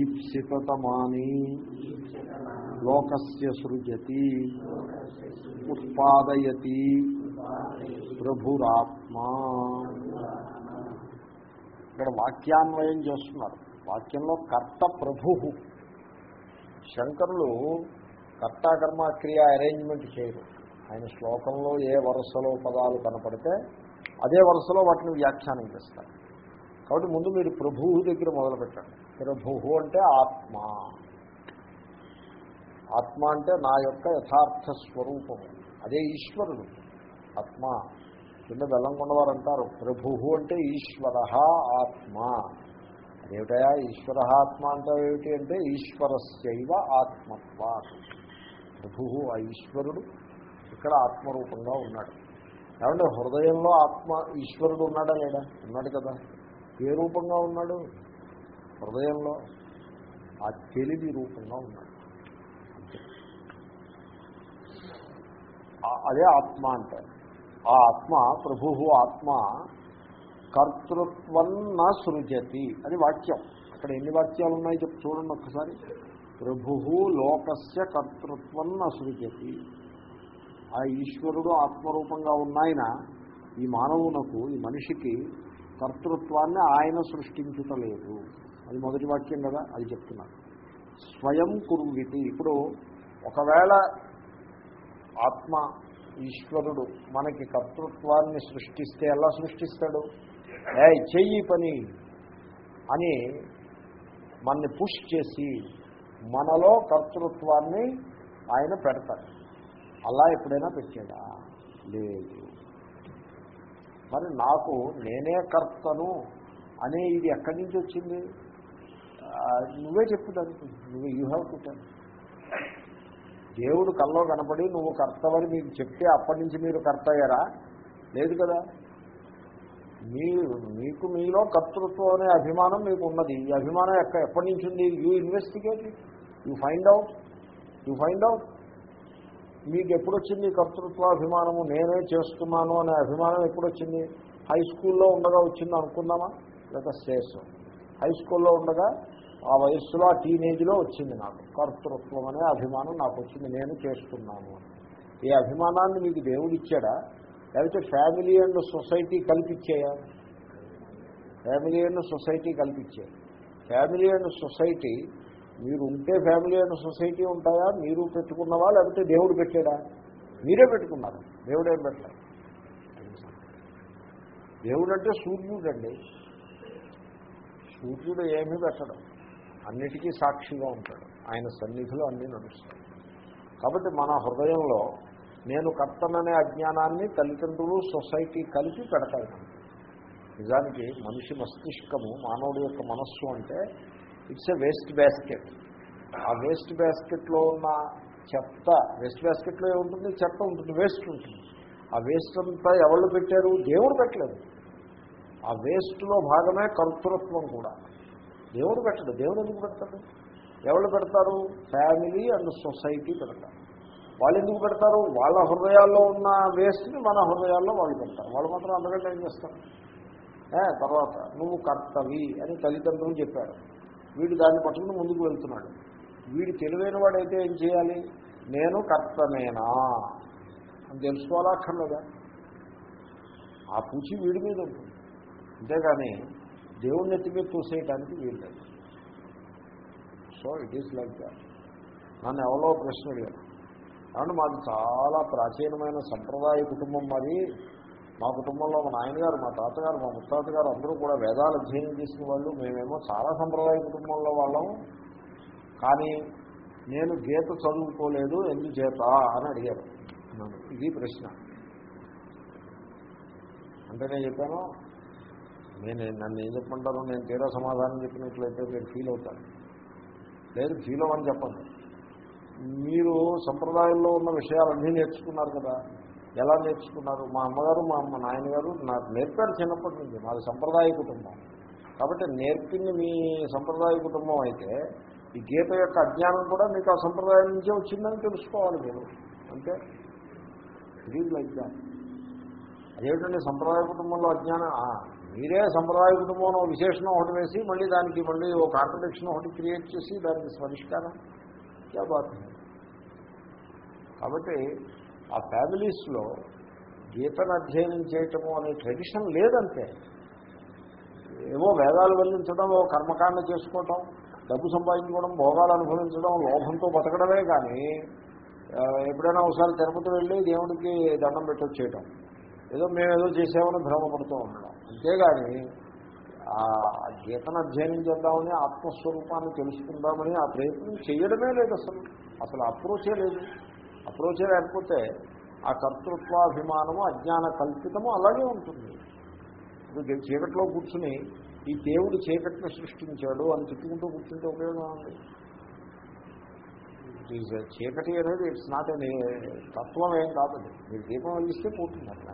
ఈప్సితమాని లోకస్య సృజతి ఉత్పాదయతి ప్రభురాత్మా. ఇక్కడ వాక్యాన్వయం చేస్తున్నారు. వాక్యంలో కర్త ప్రభు శంకరులు కర్తాకర్మ క్రియ అరేంజ్మెంట్ చేయరు. ఆయన శ్లోకంలో ఏ వరుసలో పదాలు కనపడితే అదే వరుసలో వాటిని వ్యాఖ్యానం చేస్తారు. కాబట్టి ముందు మీరు ప్రభువు దగ్గర మొదలుపెట్టండి. ప్రభు ప్రభువు అంటే ఆత్మ. ఆత్మ అంటే నా యొక్క యథార్థ స్వరూపము. అదే ఈశ్వరుడు. ఆత్మ. కింద బెల్లంకొండవారు అంటారు. ప్రభు అంటే ఈశ్వర ఆత్మ. ఏమిటయా? ఈశ్వర ఆత్మ అంటే ఏమిటి అంటే ఈశ్వరస్యవ ఆత్మత్వ. ప్రభు ఆ ఈశ్వరుడు ఇక్కడ ఆత్మరూపంగా ఉన్నాడు. ఏమంటే హృదయంలో ఆత్మ ఈశ్వరుడు ఉన్నాడా లేడా? ఉన్నాడు కదా. ఏ రూపంగా ఉన్నాడు? హృదయంలో. ఆ తెలివి రూపంగా ఉన్నాడు. అదే ఆత్మ అంటే. ఆ ఆత్మ ప్రభు ఆత్మ కర్తృత్వం నా సృజతి అది వాక్యం. అక్కడ ఎన్ని వాక్యాలు ఉన్నాయి చెప్పు చూడండి ఒక్కసారి. ప్రభు లోకస్య కర్తృత్వం నా సృజతి. ఆ ఈశ్వరుడు ఆత్మరూపంగా ఉన్నాయన ఈ మానవునకు ఈ మనిషికి కర్తృత్వాన్ని ఆయన సృష్టించుటలేదు. అది మొదటి వాక్యం కదా అది చెప్తున్నాను. స్వయం కురువితి. ఇప్పుడు ఒకవేళ ఆత్మ ఈశ్వరుడు మనకి కర్తృత్వాన్ని సృష్టిస్తే ఎలా సృష్టిస్తాడు? ఏ చెయ్యి పని అని మనని పుష్ చేసి మనలో కర్తృత్వాన్ని ఆయన పెడతారు అలా ఎప్పుడైనా పెట్టాడా? లేదు. మరి నాకు నేనే కర్తను అనే ఇది ఎక్కడి నుంచి వచ్చింది? నువ్వే చెప్పు దానికి. నువ్వు యూ హ్యావ్ టు దేవుడు కల్లో కనపడి నువ్వు కర్తవని మీకు చెప్తే అప్పటి నుంచి మీరు కర్త అయ్యారా లేదు కదా. మీ మీకు మీలో కర్తృత్వం అనే అభిమానం మీకు ఉన్నది. ఈ అభిమానం ఎక్క ఎప్పటి నుంచి ఉంది you investigate you find out you find out మీకు ఎప్పుడు వచ్చింది కర్తృత్వ అభిమానము? నేనే చేస్తున్నాను అనే అభిమానం ఎప్పుడొచ్చింది? హై స్కూల్లో ఉండగా వచ్చింది అనుకుందామా? లేక స్టేస్ హై స్కూల్లో ఉండగా ఆ వయస్సులో ఆ టీనేజ్లో వచ్చింది నాకు. కర్తృత్వం అనే అభిమానం నాకు వచ్చింది నేను చేస్తున్నాను. ఈ అభిమానాన్ని మీకు దేవుడిచ్చాడా? లేకపోతే ఫ్యామిలీ అండ్ సొసైటీ కల్పించేయా? ఫ్యామిలీ అండ్ సొసైటీ కల్పించేయాలి ఫ్యామిలీ అండ్ సొసైటీ మీరు ఉంటే ఫ్యామిలీ అండ్ సొసైటీ ఉంటాయా? మీరు పెట్టుకున్నవా? లేకపోతే దేవుడు పెట్టాడా? మీరే పెట్టుకున్నారు. దేవుడు ఏం పెట్టలేదు దేవుడు అంటే సూర్యుడండి. సూర్యుడు ఏమీ పెట్టడం. అన్నిటికీ సాక్షిగా ఉంటాడు. ఆయన సన్నిధిలో అన్నీ నడుస్తాయి. కాబట్టి మన హృదయంలో నేను కర్తననే అజ్ఞానాన్ని తల్లిదండ్రులు సొసైటీ కలిపి పెడతాయి. నిజానికి మనిషి మస్తిష్కము మానవుడి యొక్క మనస్సు అంటే ఇట్స్ ఎ వేస్ట్ బ్యాస్కెట్ ఆ వేస్ట్ బ్యాస్కెట్లో ఉన్న చెత్త వేస్ట్ బ్యాస్కెట్లో ఏముంటుంది? చెత్త ఉంటుంది వేస్ట్ ఉంటుంది. ఆ వేస్ట్ అంతా ఎవరు పెట్టారు? దేవుడు పెట్టలేదు. ఆ వేస్ట్లో భాగమే కర్తృత్వం కూడా. దేవుడు పెట్టడు. దేవుడు ఎందుకు పెడతాడు? ఎవరు పెడతారు? ఫ్యామిలీ అండ్ సొసైటీ పెడతారు. వాళ్ళు ఎందుకు పెడతారు? వాళ్ళ హృదయాల్లో ఉన్న వేస్ట్ని మన హృదయాల్లో వాళ్ళు పెడతారు. వాళ్ళు మాత్రం అంతకంటే ఏం చేస్తారు? తర్వాత నువ్వు కర్తవి అని తల్లిదండ్రులు చెప్పారు. వీడు దాన్ని పట్టుకుని ముందుకు వెళ్తున్నాడు. వీడు తెలివైన వాడైతే ఏం చేయాలి? నేను కర్తనేనా? అని తెలుసుకోవాలా అక్కర్లేదా ఆ పూచి వీడి మీద ఉంటుంది. అంతేగాని దేవుణ్ణి ఎత్తి మీద తోసేయటానికి వీల్లేదు so it is like that నన్ను ఎవరో ప్రశ్న అడిగాను కాబట్టి మాది చాలా ప్రాచీనమైన సంప్రదాయ కుటుంబం మాది. మా కుటుంబంలో మా నాయనగారు మా తాతగారు మా ముత్తాత గారు అందరూ కూడా వేదాలు అధ్యయనం చేసిన వాళ్ళు. మేమేమో చాలా సంప్రదాయ కుటుంబంలో వాళ్ళం. కానీ నేను గీత చదువుకోలేదు ఎందుచేత అని అడిగారు. ఇది ప్రశ్న. అంటే నేను చెప్పాను నేను నన్ను ఏం చెప్పమంటారు నేను తీరా సమాధానం చెప్పినట్లయితే మీరు ఫీల్ అవుతాను లేదు ఫీల్ అవ్వని చెప్పండి మీరు సంప్రదాయంలో ఉన్న విషయాలన్నీ నేర్చుకున్నారు కదా. ఎలా నేర్చుకున్నారు? మా అమ్మగారు మా అమ్మ నాయనగారు నాకు నేర్పారు చిన్నప్పటి నుంచి. మాది సంప్రదాయ కుటుంబం. కాబట్టి నేర్పింది మీ సంప్రదాయ కుటుంబం అయితే ఈ గీత యొక్క అజ్ఞానం కూడా మీకు ఆ సంప్రదాయం నుంచే వచ్చిందని తెలుసుకోవాలి మీరు. అంతే? ఇట్ లైక్ దాట్ సంప్రదాయ కుటుంబంలో అజ్ఞానం? మీరే సంప్రదాయ కుటుంబంలో విశేషణం ఒకటి వేసి మళ్ళీ దానికి మళ్ళీ ఒక కాంట్రడిక్షన్ ఒకటి క్రియేట్ చేసి దానికి పరిష్కారం క్యా బాత్ కాబట్టి ఆ ఫ్యామిలీస్లో గీతను అధ్యయనం చేయటము అనే ట్రెడిషన్ లేదంతే ఏవో వేదాలు వెల్లించడం ఓ కర్మకాండ చేసుకోవటం డబ్బు సంపాదించుకోవడం భోగాలు అనుభవించడం లోభంతో బతకడమే కానీ ఎప్పుడైనా ఒకసారి తిరుపతి వెళ్ళి దేవుడికి దండం పెట్టొచ్చేయటం. ఏదో మేము ఏదో చేసామని భ్రమపడుతూ ఉండడం అంతేగాని ఆ గీతను అధ్యయనం చేద్దామని ఆత్మస్వరూపాన్ని తెలుసుకుందామని ఆ ప్రయత్నం చేయడమే లేదు అసలు. అసలు అప్రోచే లేదు. అప్రోచే లేకపోతే ఆ కర్తృత్వాభిమానము అజ్ఞాన కల్పితము అలాగే ఉంటుంది. ఇప్పుడు చీకట్లో కూర్చుని ఈ దేవుడు చీకటిని సృష్టించాడు అని చెప్పుకుంటూ కూర్చుంటే ఉపయోగం ఉంది చీకటి అనేది ఇట్స్ నాట్ అని తత్వం ఏం కాదు మీరు దీపం వెలిగిస్తే పోతుంది అట్లా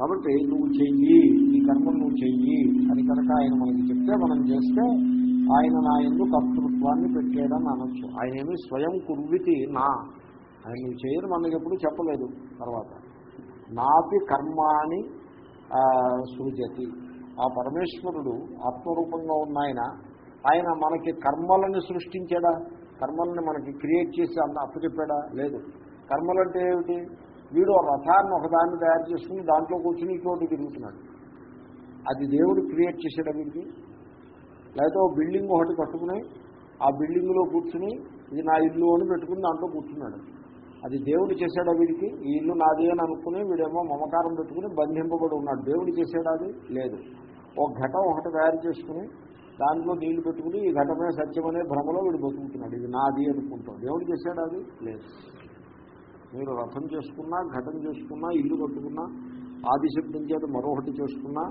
కాబట్టి నువ్వు చెయ్యి ఈ కర్మను నువ్వు చెయ్యి అని కనుక ఆయన మనకి చెప్తే మనం చేస్తే ఆయన నా ఎందు కర్తృత్వాన్ని పెట్టేయడం అనొచ్చు. ఆయన ఏమి స్వయం కుర్వితి నా. ఆయన నువ్వు చేయని మనకి ఎప్పుడు చెప్పలేదు తర్వాత. నాపి కర్మాని సృజతి. ఆ పరమేశ్వరుడు ఆత్మరూపంగా ఉన్న ఆయన ఆయన మనకి కర్మలను సృష్టించాడా? కర్మల్ని మనకి క్రియేట్ చేసి అంత అప్పచెప్పాడా? లేదు. కర్మలు అంటే ఏమిటి? వీడు ఒక రథాన్ని ఒకదాన్ని తయారు చేసుకుని దాంట్లో కూర్చుని ఇటువంటి తిరుగుతున్నాడు. అది దేవుడు క్రియేట్ చేసాడు వీడికి లేకపోతే ఒక బిల్డింగ్ ఒకటి కట్టుకుని ఆ బిల్డింగ్లో కూర్చుని ఇది నా ఇల్లు అని పెట్టుకుని దాంట్లో కూర్చున్నాడు. అది దేవుడు చేశాడా వీడికి ఈ ఇల్లు నాది అని అనుకుని వీడేమో మమకారం పెట్టుకుని బంధింపబడి ఉన్నాడు. దేవుడు చేశాడా అది? లేదు. ఒక ఘటం ఒకటి తయారు చేసుకుని దాంట్లో నీళ్ళు పెట్టుకుని ఈ ఘటమే సత్యమనే భ్రమలో వీడు బతుకుతున్నాడు. ఇది నాది అనుకుంటాం. దేవుడు చేశాడా అది? లేదు. మీరు రథం చేసుకున్నా ఘటం చేసుకున్నా ఇల్లు కట్టుకున్నా ఆదిశబ్దం చేత మరొకటి చేసుకున్నా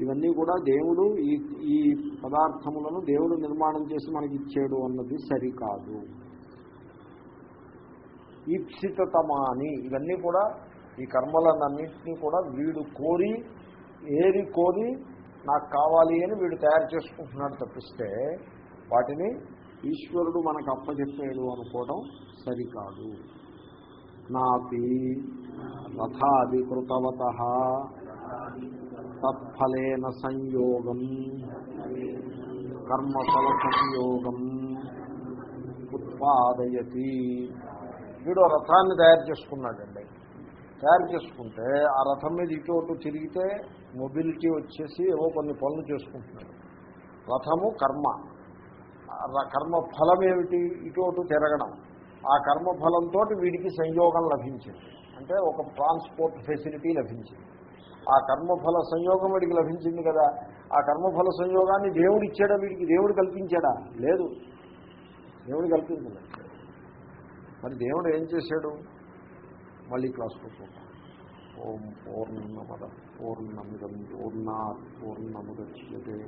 ఇవన్నీ కూడా దేవుడు ఈ ఈ పదార్థములను దేవుడు నిర్మాణం చేసి మనకి ఇచ్చాడు అన్నది సరికాదు. ఈప్సితమాని ఇవన్నీ కూడా ఈ కర్మలన్నింటినీ కూడా వీడు కోరి ఏరి కోరి నాకు కావాలి అని వీడు తయారు చేసుకుంటున్నాడు తప్పిస్తే వాటిని ఈశ్వరుడు మనకు అప్పచెప్పాడు అనుకోవడం సరికాదు. నాపి రథాధికృతవత. తత్ఫలేన సంయోగం కర్మఫల సంయోగం ఉత్పాదయతి. వీడు రథాన్ని తయారు చేసుకున్నాడండి. తయారు చేసుకుంటే ఆ రథం మీద ఇటు అటు తిరిగితే మొబిలిటీ వచ్చేసి ఏవో కొన్ని పనులు చేసుకుంటున్నాడు. రథము కర్మ. ర- కర్మ ఫలం ఏమిటి? ఇటు అటు తిరగడం. ఆ కర్మఫలంతో వీడికి సంయోగం లభించింది. అంటే ఒక ట్రాన్స్పోర్ట్ ఫెసిలిటీ లభించింది. ఆ కర్మఫల సంయోగం వీడికి లభించింది కదా. ఆ కర్మఫల సంయోగాన్ని దేవుడు ఇచ్చాడా వీడికి? దేవుడు కల్పించాడా? లేదు. దేవుడు కల్పించలేదు. మరి దేవుడు ఏం చేశాడు? మళ్ళీ క్లాస్లో చూద్దాం ఓం పూర్ణమద పూర్ణమిదం పూర్ణా పూర్ణముద్యతే.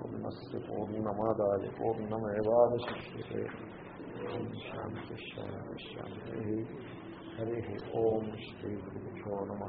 పూర్ణస్ పూర్ణమాదాయ పూర్ణమేవాశిష్యే శాంతి శాంతి శాంతి హరి ఓం శ్రీ గురుభ్యో నమ